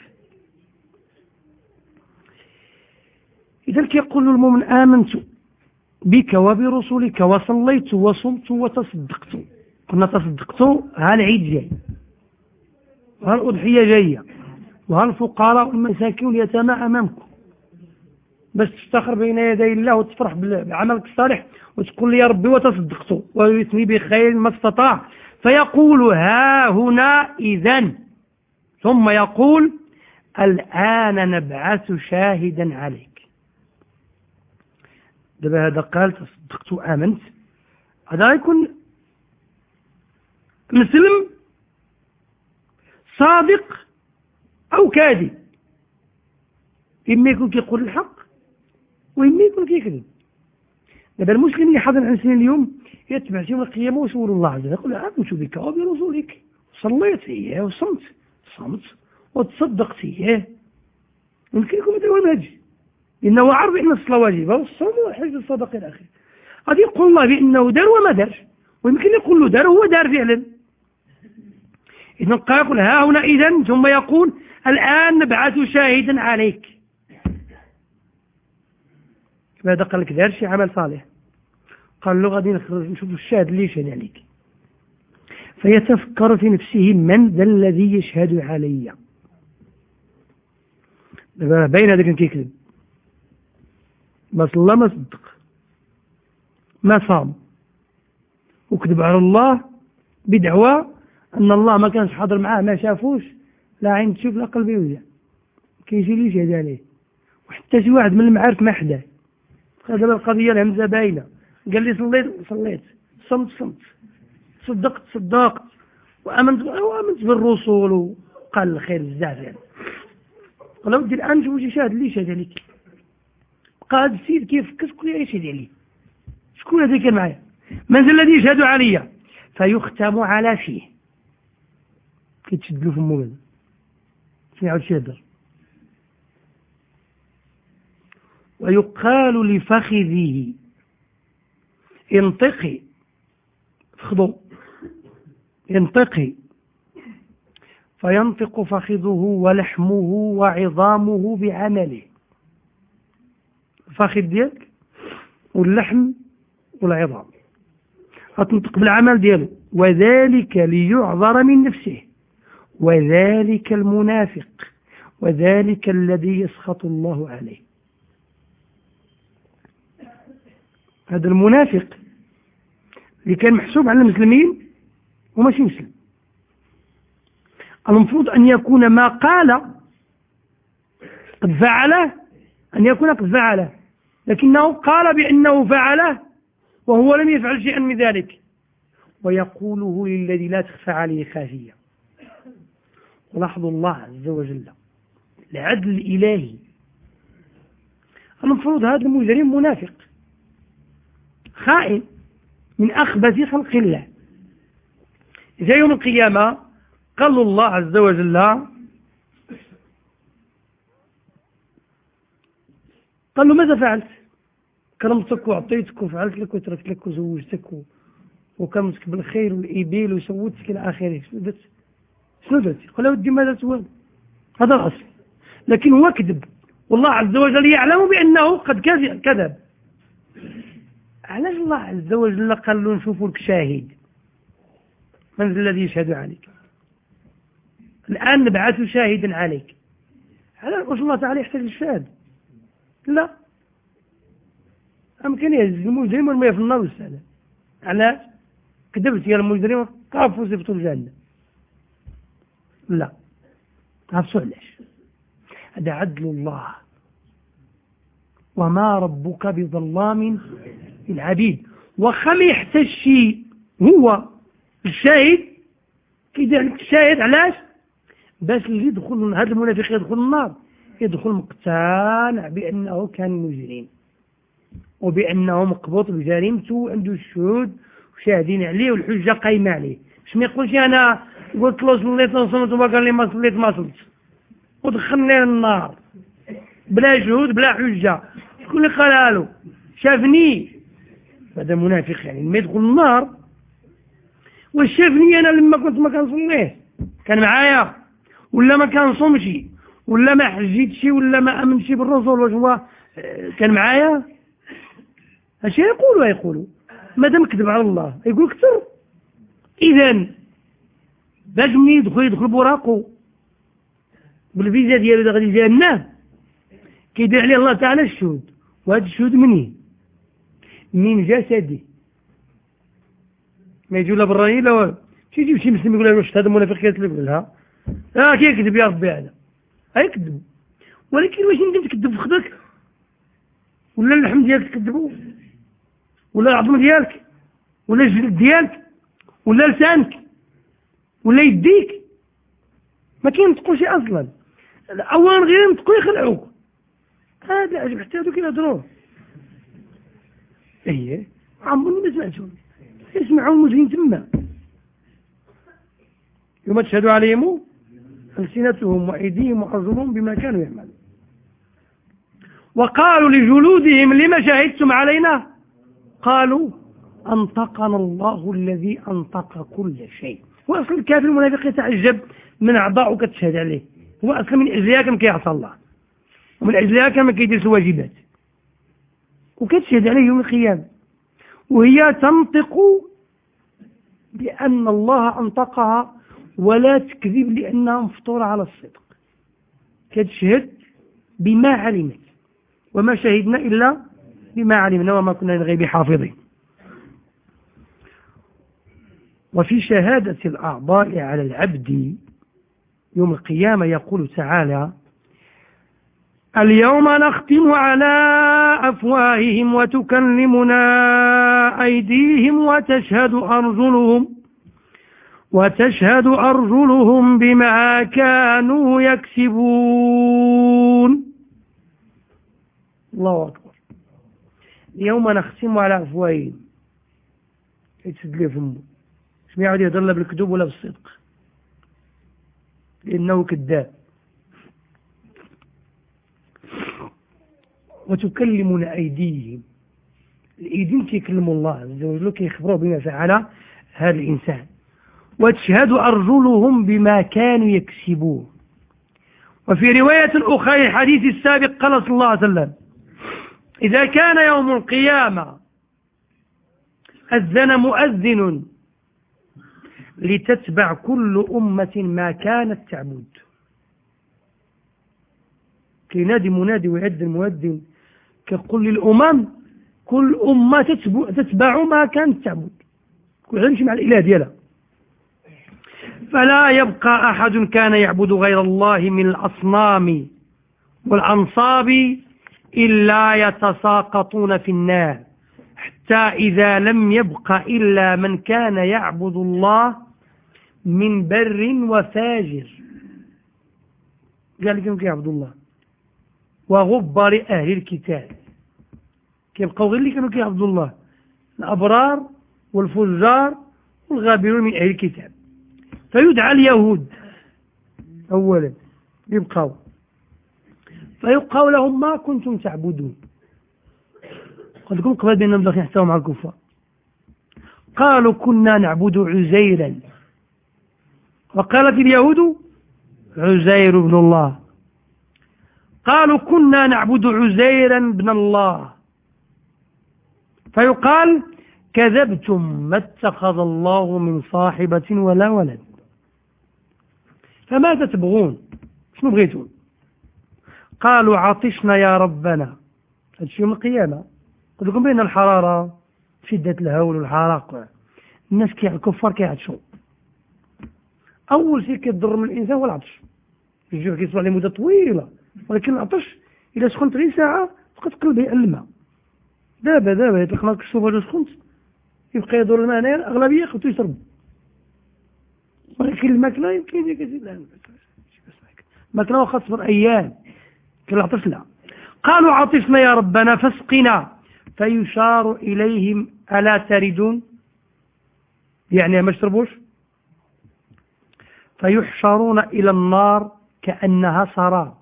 S1: إذا كيقول المؤمن آمنت بك وبرسولك وصليت وصمت وتصدقت. كنا تصدقتوا ها العيد جاي. وها الأضحية جاية. وها الفقراء والمساكين واليتامى أمامكم بس تفتخر بين يدي الله وتفرح بعملك الصالح. وتقول يا ربي وتصدقت ويثني بخير ما استطاع. فيقول ها هنا إذا ثم يقول الآن نبعث شاهدا عليك. دابا هذا قال تصدقت وآمنت هذا يكون مسلم صادق أو كاذب. إما يكون كيقول الحق وإما يكون كيكذب. دابا المسلم اللي حاضر عن اليوم يتبع يوم القيامة ويسول الله عز وجل يقول آمنت بك وبرسولك صليت إياه وصمت صمت وتصدقت إياه يمكن يكون مثل المنهج إنه عرف إن الصلاة واجبة والصوم والحج الصدق إلى آخره. قد يقول الله بأنه دار وما دارش ويمكن يقول له دار وهو دار فعلا. إذن قال يقول ها هنا إذن ثم يقول الآن نبعث شاهدا عليك. ماذا قال لك دار شي عمل صالح. قال له غادي نشوف الشاهد اللي يشهد عليك. فيتفكر في نفسه من ذا الذي يشهد علي. بين هذاك كيكذب. ما صلى ما صدق. ما صام. وكذب على الله بدعوى أن الله ما كانش حاضر معاه ما شافوش. لا عين تشوف لا قلب يوجع. كيجي لي يشهد عليه؟ وحتى شي واحد من المعارف ما حداه. هذا القضية الهمزة باينة. قال لي صليت صليت. صمت صمت. صدقت صدقت. وآمنت وآمنت بالرسول. وقال الخير بزاف يعني. قال ودي الآن شوف شي شاهد لي شهد عليك. هذا السيد كيف شكون اللي يشهد عليه؟ شكون هذا كان معايا؟ من ذا الذي يشهد علي. فيختم على فيه. كيتشد له فمو هذا شنو يعاود يهدر. ويقال لفخذه انطقي فخذوا ينطقي فينطق فخذه ولحمه وعظامه بعمله. الفخذ ديالك واللحم والعظام. هتنطق بالعمل دياله وذلك ليعذر من نفسه. وذلك المنافق. وذلك الذي يسخط الله عليه. هذا المنافق اللي كان محسوب على المسلمين وماشي مسلم. المفروض أن يكون ما قال قد فعله أن يكون قد فعله لكنه قال بأنه فعله وهو لم يفعل شيئا من ذلك. ويقوله للذي لا تخفى عليه خافية. ولاحظوا الله عز وجل العدل الإلهي. المفروض هذا المجرم منافق خائن. من أخبث خلق الله. جاء يوم القيامة قال الله عز وجل قال له ماذا فعلت؟ كرمتك وعطيتك وفعلت لك وتركت لك وزوجتك وكرمتك بالخير والإيبيل وسوتك إلى آخره. شنو درت؟ شنو درت؟ قال له ودي ماذا سوى هذا الأصل لكن هو كذب. والله عز وجل يعلم بأنه قد كذب. علاش الله عز وجل قال له نشوفوا لك شاهد؟ من الذي يشهد عليك؟ الآن نبعث شاهدا عليك. هل واش الله تعالى يحتاج للشاهد لا. أمكن يهز المجرم والمية في النار والسلام علاش؟ كذبت يا المجرم كافوا سبتوا الجنة. لا. عرفتوا علاش؟ هذا عدل الله. وما ربك بظلام. للعبيد وخم يحتاج شيء هو الشاهد. كيدير لك الشاهد علاش؟ باش اللي يدخل هذا المنافق يدخل النار. يدخل مقتنع بأنه كان مجرم. وبأنه مقبوط بجريمته وعنده الشهود وشاهدين عليه والحجة قايمة عليه. باش ما يقولش أنا قلت له صليت وصمت وما قال لي ما صليت ما صلت ودخلني النار بلا شهود بلا حجة. شكون اللي قالها له شافني. هذا منافق يعني. لما يدخل النار واش شافني أنا لما كنت ما كنصليش كان معايا ولا ما كنصومش ولا ما حجيتش ولا ما امنش بالرسول واش هو آه، كان معايا. هادشي يقولوا يقولوا. مادام كذب على الله يقول كثر. اذا باش مني يدخل يدخل بوراقه بالفيزا ديالو غادي الجنه كيدير عليه الله تعالى الشهود وهذا الشهود منين من جسده. ما يجي لا براني لا والو. تيجي شي مسلم يقول له واش هذا منافق كيكذب لها آه كيكذب يا ربي هذا. يكذب. ولكن واش انت تكذب في خدك؟ ولا اللحم ديالك تكذبو؟ ولا العظم ديالك؟ ولا الجلد ديالك؟ ولا لسانك؟ ولا يديك؟ ما كاين شي أصلا. اولا غير ينطقوا يخلعوك هذا عجب حتى هذوك يهضروا. إيه. عمرني ما سمعتهم يسمعوا المسلمين تما. يوم تشهد عليهم ألسنتهم وأيديهم وأرجلهم بما كانوا يعملون. وقالوا لجلودهم لما شهدتم علينا؟ قالوا أنطقنا الله الذي أنطق كل شيء. وأصل الكافر المنافق يتعجب من أعضاء كتشهد عليه. هو أصلا من أجلها كم كيعصى الله. ومن أجلها كم كيدير الواجبات وكتشهد عليه يوم القيامة. وهي تنطق بأن الله أنطقها ولا تكذب لأنها مفطورة على الصدق. كتشهد بما علمت. وما شهدنا إلا بما علمنا وما كنا للغيب حافظين. وفي شهادة الأعضاء على العبد يوم القيامة يقول تعالى اليوم نختم على أفواههم وتكلمنا أيديهم وتشهد أرجلهم وتشهد أرجلهم بما كانوا يكسبون. الله أكبر. اليوم نختم على أفواههم. يتسد لي فمه مش يعود يضل بالكذوب ولا بالصدق. لأنه كذاب. وتكلمنا أيديهم. الأيدين كيكلموا الله عز وجل كيخبروا بما فعل هذا الإنسان. وتشهد أرجلهم بما كانوا يكسبون. وفي رواية أخرى الحديث السابق قال صلى الله عليه وسلم إذا كان يوم القيامة أذن مؤذن لتتبع كل أمة ما كانت تعبد. كينادي منادي ويعد المؤذن كيقول للأمم كل أمة تتبع ما كانت تعبد. كل يمشي مع الإله ديالها. فلا يبقى أحد كان يعبد غير الله من الأصنام والأنصاب إلا يتساقطون في النار. حتى إذا لم يبق إلا من كان يعبد الله من بر وفاجر. قال لكم يعبد الله. وغبر أهل الكتاب. كيبقوا غير اللي كانوا كيعبدوا الله. الأبرار والفجار والغابرون من أهل الكتاب. فيدعى اليهود. أولا. يبقوا فيقال لهم ما كنتم تعبدون. قد لكم قبل بأننا نبدأ نحتوى مع الكفار. قالوا كنا نعبد عزيرا. وقالت اليهود عزير بن الله. قالوا كنا نعبد عزيرا بن الله. فيقال كذبتم ما اتخذ الله من صاحبة ولا ولد. فماذا تبغون؟ شنو بغيتون؟ قالوا عطشنا يا ربنا. هذا يوم القيامة. قلت لكم بين الحرارة شدة الهول والحرق. الناس كي الكفار كيعطشوا. أول شيء كيضر من الإنسان هو العطش. الجوع كيصبح لمدة طويلة. ولكن العطش إذا سخنت غير ساعة فقط قلبي الماء. دابا دابا يطلق لك الشوفة ولا سخنت يبقى يدور الماء هنايا الأغلبية خطو يشرب ولكن الماكلة يمكن يكزيد لا الماكلة واخا تصبر أيام كالعطش لا. قالوا عطشنا يا ربنا فاسقنا فيشار إليهم ألا تردون؟ يعني ما يشربوش؟ فيحشرون إلى النار كأنها سراب.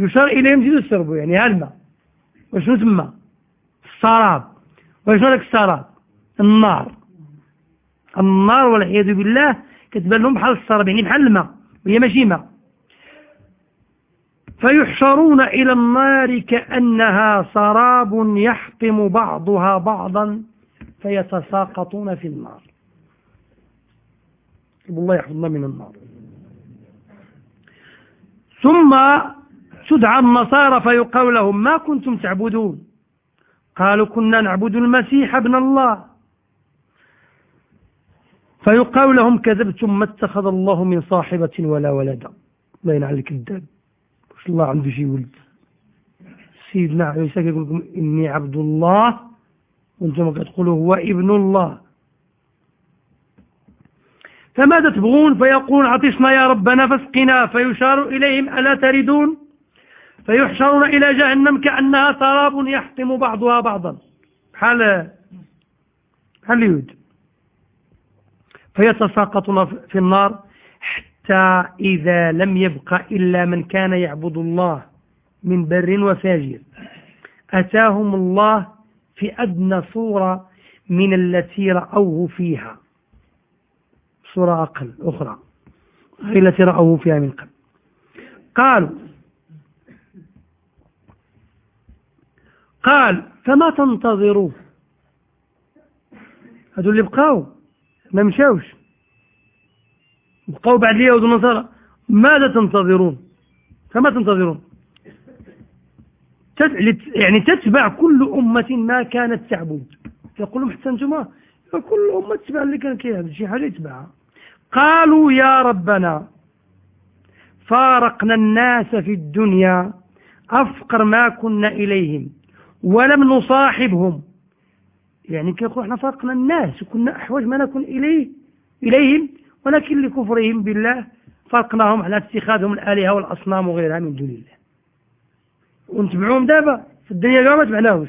S1: يشار إليهم جدوا يشربوا يعني هالماء وشنو تما؟ السراب. وشنو هذاك السراب؟ النار. النار والعياذ بالله كتبان لهم بحال السراب يعني بحال الماء وهي ماشي ماء. فيحشرون إلى النار كأنها سراب يحطم بعضها بعضا فيتساقطون في النار. الله يحفظنا من النار. ثم تدعى النصارى فيقال لهم ما كنتم تعبدون؟ قالوا كنا نعبد المسيح ابن الله. فيقال لهم كذبتم ما اتخذ الله من صاحبة ولا ولدا الله ينعل الكذاب واش الله عنده شي ولد؟ سيدنا عيسى يقول لكم إني عبد الله. وأنتم كتقولوا هو ابن الله. فماذا تبغون؟ فيقولون عطشنا يا ربنا فاسقنا. فيشار إليهم ألا تردون؟ فيحشرون إلى جهنم كأنها سراب يحطم بعضها بعضا. بحال بحال فيتساقطون في النار حتى إذا لم يبق إلا من كان يعبد الله من بر وفاجر. أتاهم الله في أدنى صورة من التي رأوه فيها. صورة أقل أخرى. غير التي رأوه فيها من قبل. قالوا قال فما تنتظرون هذو اللي بقاو ما مشاوش. بقاو بعد اليهود والنصارى ماذا تنتظرون؟ فما تنتظرون؟ يعني تتبع كل أمة ما كانت تعبد. يقول لهم حتى أنتم فكل أمة تتبع اللي كان كيهدر شي حاجة يتبعها. قالوا يا ربنا فارقنا الناس في الدنيا أفقر ما كنا إليهم. ولم نصاحبهم. يعني كيقول إحنا فارقنا الناس وكنا أحوج ما نكون إليه إليهم ولكن لكفرهم بالله فرقناهم على اتخاذهم الآلهة والأصنام وغيرها من دون الله. ونتبعوهم دابا في الدنيا اليوم ما تبعناهوش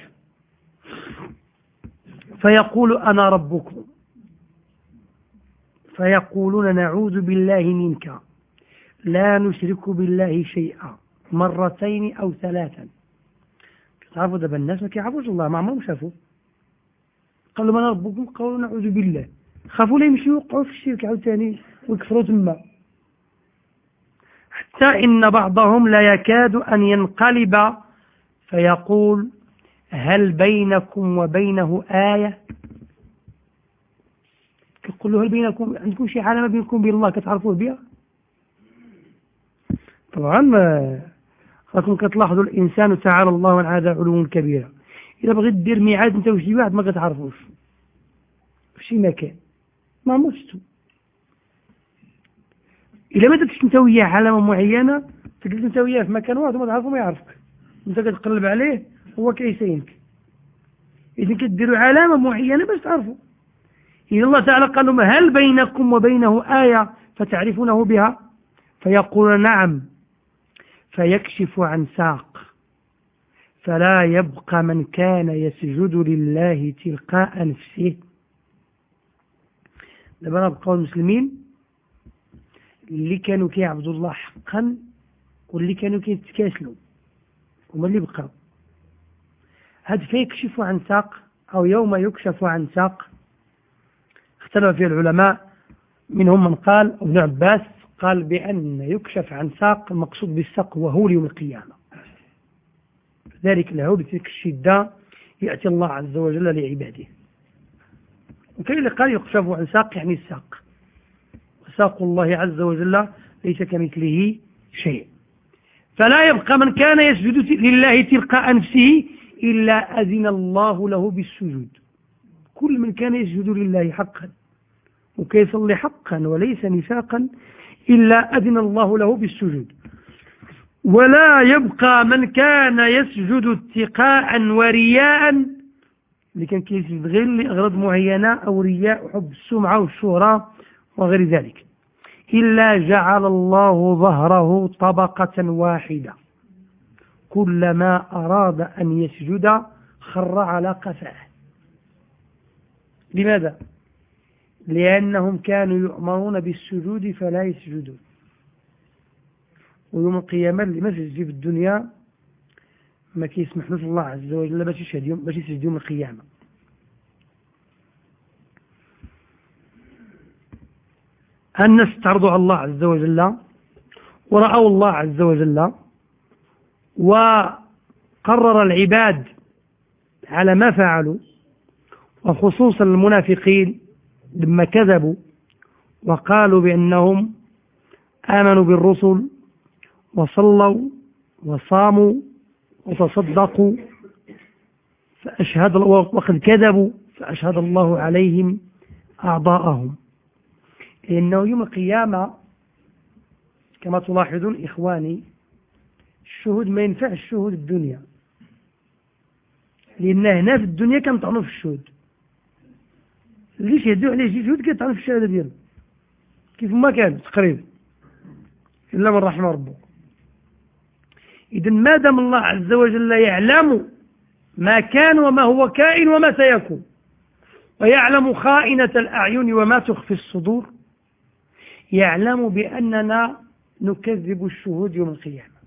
S1: فيقول أنا ربكم. فيقولون نعوذ بالله منك. لا نشرك بالله شيئا. مرتين أو ثلاثا. تعرفوا دابا الناس ما كيعرفوش الله ما عمرهم شافوا قالوا من ربكم قالوا نعوذ بالله. خافوا لا يمشيوا يوقعوا في الشرك عاوتاني ويكفروا تما. حتى إن بعضهم لا يكاد أن ينقلب فيقول هل بينكم وبينه آية؟ يقول له هل بينكم عندكم شي علامة بينكم وبين الله كتعرفوه بها؟ طبعا راكم كتلاحظوا الإنسان تعالى الله عن هذا علو كبيرة إذا بغيت دير ميعاد أنت وشي واحد ما كتعرفوش. في شي مكان. ما عمرش إلا ما درتش أنت وياه علامة معينة تجلس أنت وياه في مكان واحد وما تعرفه ما يعرفك. أنت كتقلب عليه هو كيسينك. إذا كديروا علامة معينة باش تعرفوا. إذا الله تعالى قال لهم هل بينكم وبينه آية فتعرفونه بها؟ فيقول نعم. فيكشف عن ساق. فلا يبقى من كان يسجد لله تلقاء نفسه. دابا بقاو المسلمين اللي كانوا كيعبدوا الله حقا واللي كانوا كيتكاسلوا. هما اللي بقاو. هذا فيكشف عن ساق أو يوم يكشف عن ساق. اختلف فيه العلماء منهم من قال ابن عباس قال بأن يكشف عن ساق المقصود بالساق وهو يوم القيامة. ذلك له بتلك الشدة يأتي الله عز وجل لعباده. وكاين اللي قال يكشف عن ساق يعني الساق. وساق الله عز وجل ليس كمثله شيء. فلا يبقى من كان يسجد لله تلقاء نفسه إلا أذن الله له بالسجود. كل من كان يسجد لله حقا وكيصلي حقا وليس نفاقا إلا أذن الله له بالسجود. ولا يبقى من كان يسجد اتقاء ورياء اللي كان كيسجد غير لأغراض معينة أو رياء وحب السمعة والشهرة وغير ذلك. إلا جعل الله ظهره طبقة واحدة. كلما أراد أن يسجد خر على قفاه. لماذا؟ لأنهم كانوا يؤمرون بالسجود فلا يسجدون. ويوم القيامة اللي ما في الدنيا ما كيسمحلوش الله عز وجل باش يشهد يوم باش يسجد يوم القيامة. الناس تعرضوا على الله عز وجل ورأوا الله عز وجل وقرر العباد على ما فعلوا وخصوصا المنافقين لما كذبوا وقالوا بأنهم آمنوا بالرسل وصلوا وصاموا وتصدقوا فأشهد وقد كذبوا فأشهد الله عليهم أعضاءهم. لأنه يوم القيامة كما تلاحظون إخواني الشهود ما ينفعش شهود الدنيا. لأن هنا في الدنيا كنطعنوا في الشهود. اللي شهدوا عليه شي شهود كيطعنوا في الشهادة ديالهم كيف ما كان تقريبا. إلا من رحم ربه. إذا ما دام الله عز وجل يعلم ما كان وما هو كائن وما سيكون ويعلم خائنة الأعين وما تخفي الصدور يعلم بأننا نكذب الشهود يوم القيامة.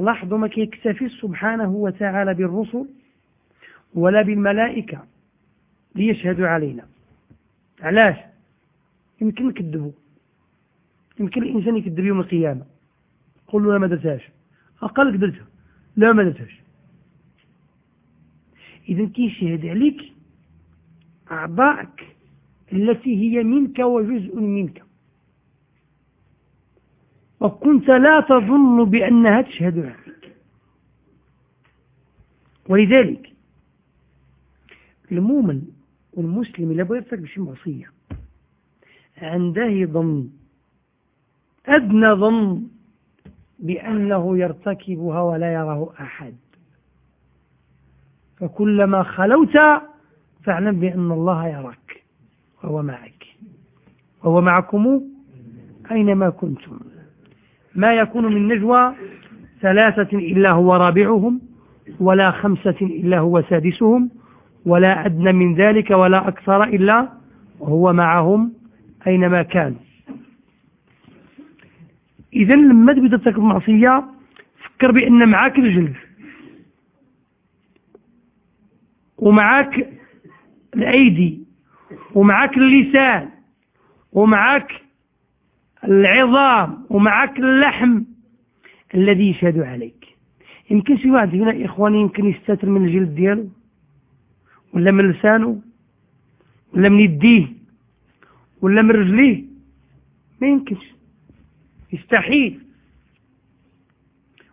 S1: لاحظوا ما كيكتفي سبحانه وتعالى بالرسل ولا بالملائكة. ليشهدوا علينا. علاش؟ يمكن نكذبوا يمكن الإنسان يكذب يوم القيامة. قل له ما درتهاش. أقل قدرتها لا ما درتهاش. إذا كيشهد عليك أعضاءك التي هي منك وجزء منك. وكنت لا تظن بأنها تشهد عليك. ولذلك المؤمن والمسلم بغى يرتكب شي معصية عنده ظن أدنى ظن بأنه يرتكبها ولا يراه أحد. فكلما خلوت فاعلم بأن الله يراك وهو معك. وهو معكم أينما كنتم. ما يكون من نجوى ثلاثة إلا هو رابعهم ولا خمسة إلا هو سادسهم ولا أدنى من ذلك ولا أكثر إلا وهو معهم أينما كان. إذا لما تبدأ ترتكب معصية فكر بأن معاك الجلد. ومعاك الأيدي ومعاك اللسان ومعاك العظام ومعاك اللحم الذي يشهد عليك. يمكن شي واحد هنا إخواني يمكن يستتر من الجلد ديالو؟ ولا من لسانه ولا من يديه ولا من رجليه. ما يمكنش. يستحيل.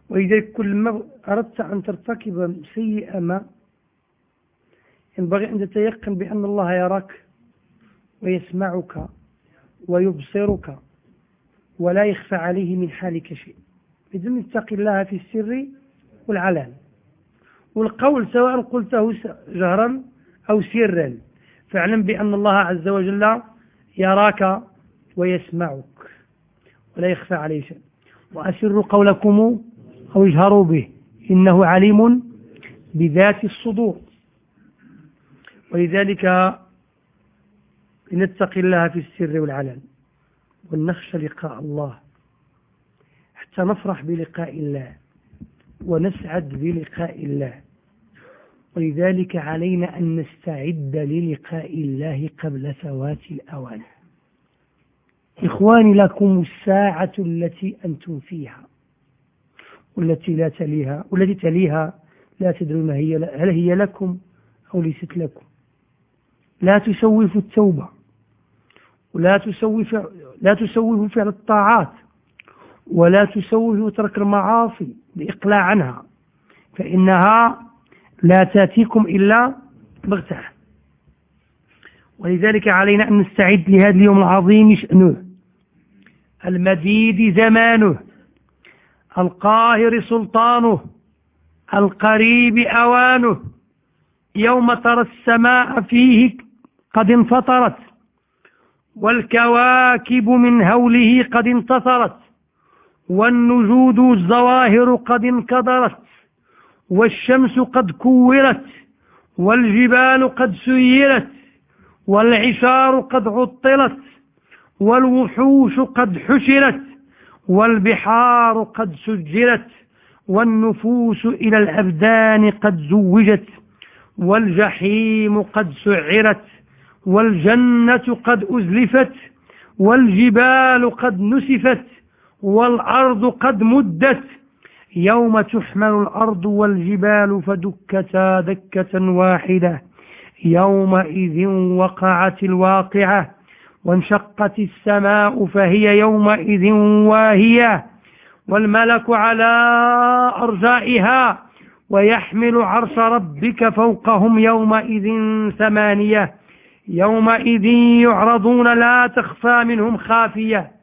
S1: ولذلك كل ما أردت أن ترتكب سيئة ما ينبغي أن تتيقن بأن الله يراك ويسمعك ويبصرك ولا يخفى عليه من حالك شيء. إذن اتق الله في السر والعلان. والقول سواء قلته جهرا أو سرا. فاعلم بأن الله عز وجل يراك ويسمعك ولا يخفى عليه شيء. وأسروا قولكم أو اجهروا به. إنه عليم بذات الصدور. ولذلك لنتقي الله في السر والعلن ونخشى لقاء الله. حتى نفرح بلقاء الله ونسعد بلقاء الله. ولذلك علينا أن نستعد للقاء الله قبل فوات الأوان. إخواني لكم الساعة التي أنتم فيها والتي لا تليها والتي تليها لا تدرون هي هل هي لكم أو ليست لكم. لا تسوف التوبة ولا تسوف لا تسوف فعل الطاعات ولا تسوف ترك المعاصي بإقلاع عنها فإنها لا تأتيكم إلا بغتة. ولذلك علينا أن نستعد لهذا اليوم العظيم شأنه. المديد زمانه. القاهر سلطانه. القريب أوانه. يوم ترى السماء فيه قد انفطرت. والكواكب من هوله قد انتصرت. والنجود الظواهر قد انكدرت. والشمس قد كورت والجبال قد سيرت والعشار قد عطلت والوحوش قد حشرت والبحار قد سجرت والنفوس إلى الأبدان قد زوجت والجحيم قد سعرت والجنة قد أزلفت والجبال قد نسفت والأرض قد مدت. يوم تحمل الأرض والجبال فدكتا دكة واحدة. يومئذ وقعت الواقعة وانشقت السماء فهي يومئذ واهية. والملك على أرجائها ويحمل عرش ربك فوقهم يومئذ ثمانية. يومئذ يعرضون لا تخفى منهم خافية.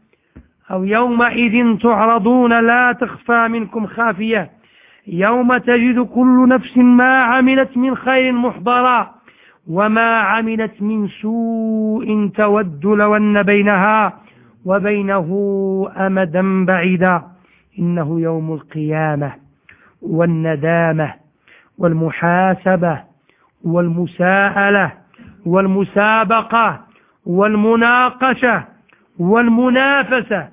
S1: أو يومئذ تعرضون لا تخفى منكم خافية. يوم تجد كل نفس ما عملت من خير محضرا وما عملت من سوء تود لو أن بينها وبينه أمدا بعيدا. إنه يوم القيامة والندامة والمحاسبة والمساءلة والمسابقة والمناقشة والمنافسة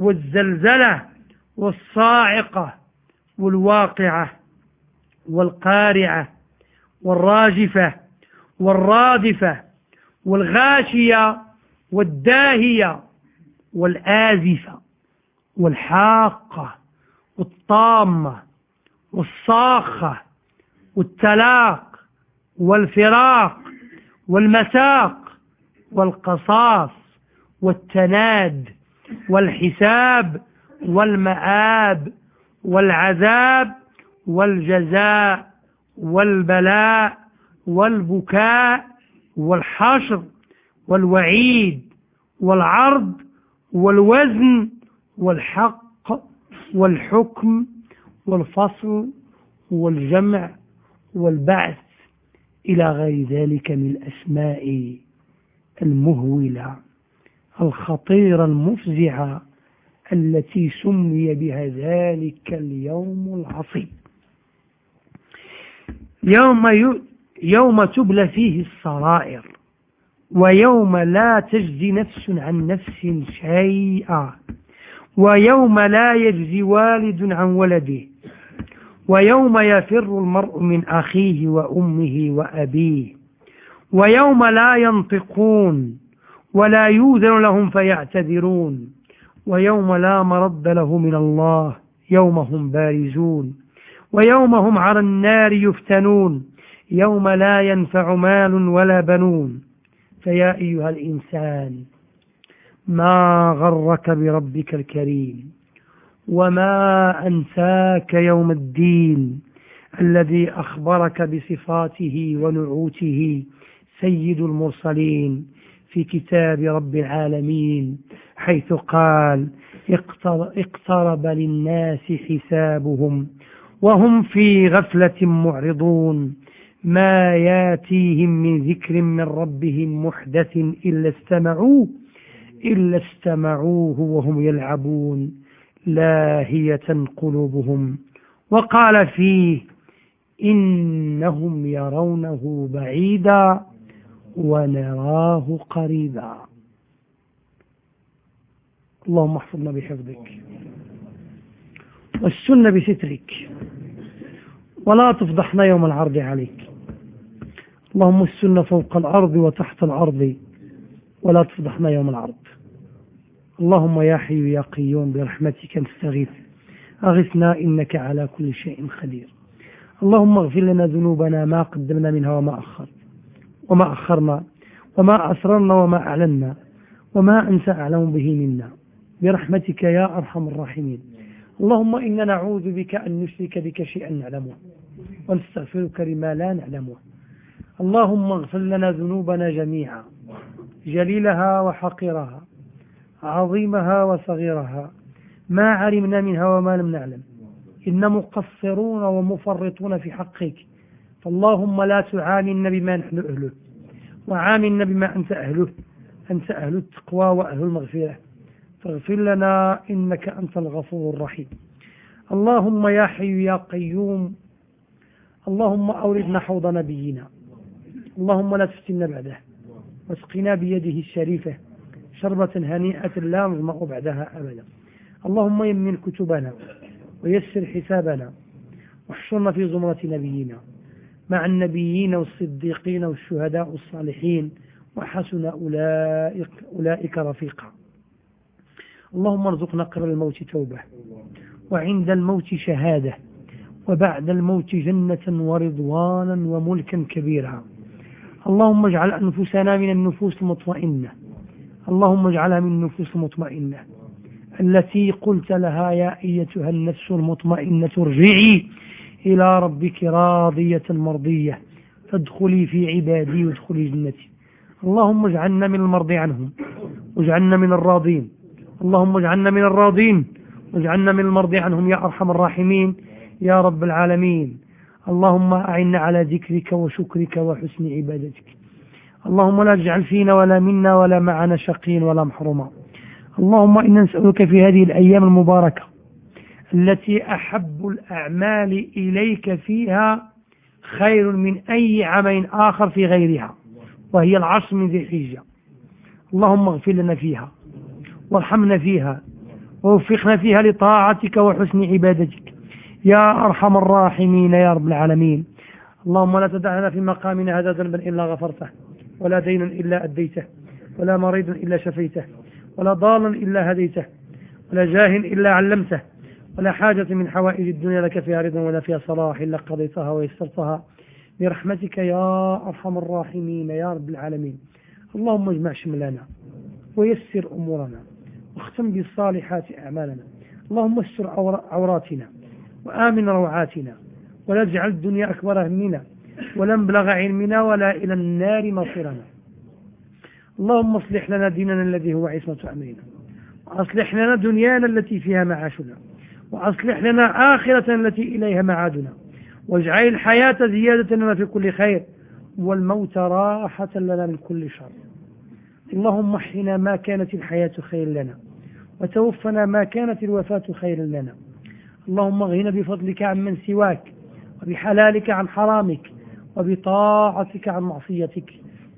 S1: والزلزلة والصاعقة والواقعة والقارعة والراجفة والرادفة والغاشية والداهية والآزفة والحاقة والطامة والصاخة والتلاق والفراق والمساق والقصاص والتناد والحساب والمآب والعذاب والجزاء والبلاء والبكاء والحشر والوعيد والعرض والوزن والحق والحكم والفصل والجمع والبعث إلى غير ذلك من الأسماء المهولة. الخطيرة المفزعة التي سمي بها ذلك اليوم العصيب. يوم يوم تبلى فيه السرائر ويوم لا تجزي نفس عن نفس شيئا ويوم لا يجزي والد عن ولده ويوم يفر المرء من أخيه وأمه وأبيه ويوم لا ينطقون ولا يوذن لهم فيعتذرون. ويوم لا مرد له من الله يوم هم بارزون. ويوم هم على النار يفتنون. يوم لا ينفع مال ولا بنون. فيا أيها الإنسان ما غرك بربك الكريم؟ وما أنساك يوم الدين؟ الذي أخبرك بصفاته ونعوته سيد المرسلين. في كتاب رب العالمين حيث قال اقترب للناس حسابهم وهم في غفلة معرضون ما ياتيهم من ذكر من ربهم محدث إلا استمعوه إلا استمعوه وهم يلعبون لاهية قلوبهم. وقال فيه إنهم يرونه بعيدا. ونراه قريبا. اللهم احفظنا بحفظك. والسن بسترك. ولا تفضحنا يوم العرض عليك. اللهم السن فوق الأرض وتحت الأرض. ولا تفضحنا يوم العرض. اللهم يا حي يا قيوم برحمتك نستغيث. أغثنا إنك على كل شيء قدير. اللهم اغفر لنا ذنوبنا ما قدمنا منها وما أخر وما أخرنا وما أسررنا وما أعلنا وما أنت أعلم به منا. برحمتك يا أرحم الراحمين. اللهم إنا نعوذ بك أن نشرك بك شيئا نعلمه ونستغفرك لما لا نعلمه. اللهم اغفر لنا ذنوبنا جميعا جليلها وحقيرها عظيمها وصغيرها. ما علمنا منها وما لم نعلم. إن مقصرون ومفرطون في حقك. فاللهم لا تعاملنا بما نحن أهله وعاملنا بما أنت أهله أنت أهل التقوى وأهل المغفرة. فاغفر لنا إنك أنت الغفور الرحيم. اللهم يا حي يا قيوم اللهم أوردنا حوض نبينا. اللهم لا تفتنا بعده. واسقنا بيده الشريفة شربة هنيئة لا نظمأ بعدها أبدا. اللهم يمن كتبنا ويسر حسابنا واحشرنا في زمرة نبينا. مع النبيين والصديقين والشهداء والصالحين وحسن أولئك, أولئك رفيقا. اللهم ارزقنا قبل الموت توبة وعند الموت شهادة وبعد الموت جنة ورضوانا وملكا كبيرا. اللهم اجعل أنفسنا من النفوس المطمئنة اللهم اجعلها من النفوس المطمئنة التي قلت لها يا أيتها النفس المطمئنة ارجعي. إلى ربك راضية مرضية. فادخلي في عبادي وادخلي جنتي. اللهم اجعلنا من المرضي عنهم. واجعلنا من الراضين. اللهم اجعلنا من الراضين. واجعلنا من المرضي عنهم يا أرحم الراحمين. يا رب العالمين. اللهم أعنا على ذكرك وشكرك وحسن عبادتك. اللهم لا تجعل فينا ولا منا ولا معنا شقين ولا محروما. اللهم إنا نسألك في هذه الأيام المباركة التي أحب الأعمال إليك فيها خير من أي عمل آخر في غيرها وهي العشر من ذي الحجة. اللهم اغفر لنا فيها وارحمنا فيها ووفقنا فيها لطاعتك وحسن عبادتك. يا أرحم الراحمين يا رب العالمين. اللهم لا تدع لنا في مقامنا هذا ذنبا إلا غفرته ولا دين إلا أديته ولا مريض إلا شفيته ولا ضالا إلا هديته ولا جاه إلا علمته. ولا حاجة من حوائج الدنيا لك فيها رضا ولا فيها صلاح إلا قضيتها ويسرتها. برحمتك يا أرحم الراحمين يا رب العالمين. اللهم اجمع شملنا ويسر أمورنا واختم بالصالحات أعمالنا. اللهم استر عوراتنا وآمن روعاتنا ولا تجعل الدنيا أكبر همنا ولا مبلغ علمنا ولا إلى النار مصيرنا. اللهم اصلح لنا ديننا الذي هو عصمة أمرنا. وأصلح لنا دنيانا التي فيها معاشنا. وأصلح لنا آخرة التي إليها معادنا. واجعل الحياة زيادة لنا في كل خير والموت راحة لنا من كل شر. اللهم احينا ما كانت الحياة خير لنا وتوفنا ما كانت الوفاة خيرا لنا. اللهم اغهنا بفضلك عن من سواك وبحلالك عن حرامك وبطاعتك عن معصيتك.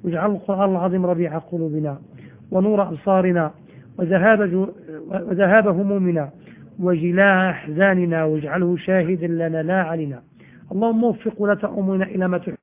S1: واجعل القرآن العظيم ربيع قلوبنا ونور أبصارنا وذهاب, وذهاب همومنا وجلاء أحزاننا واجعله شاهدا لنا لا علينا. اللهم وفق ولاة أمورنا إلى ما تحب.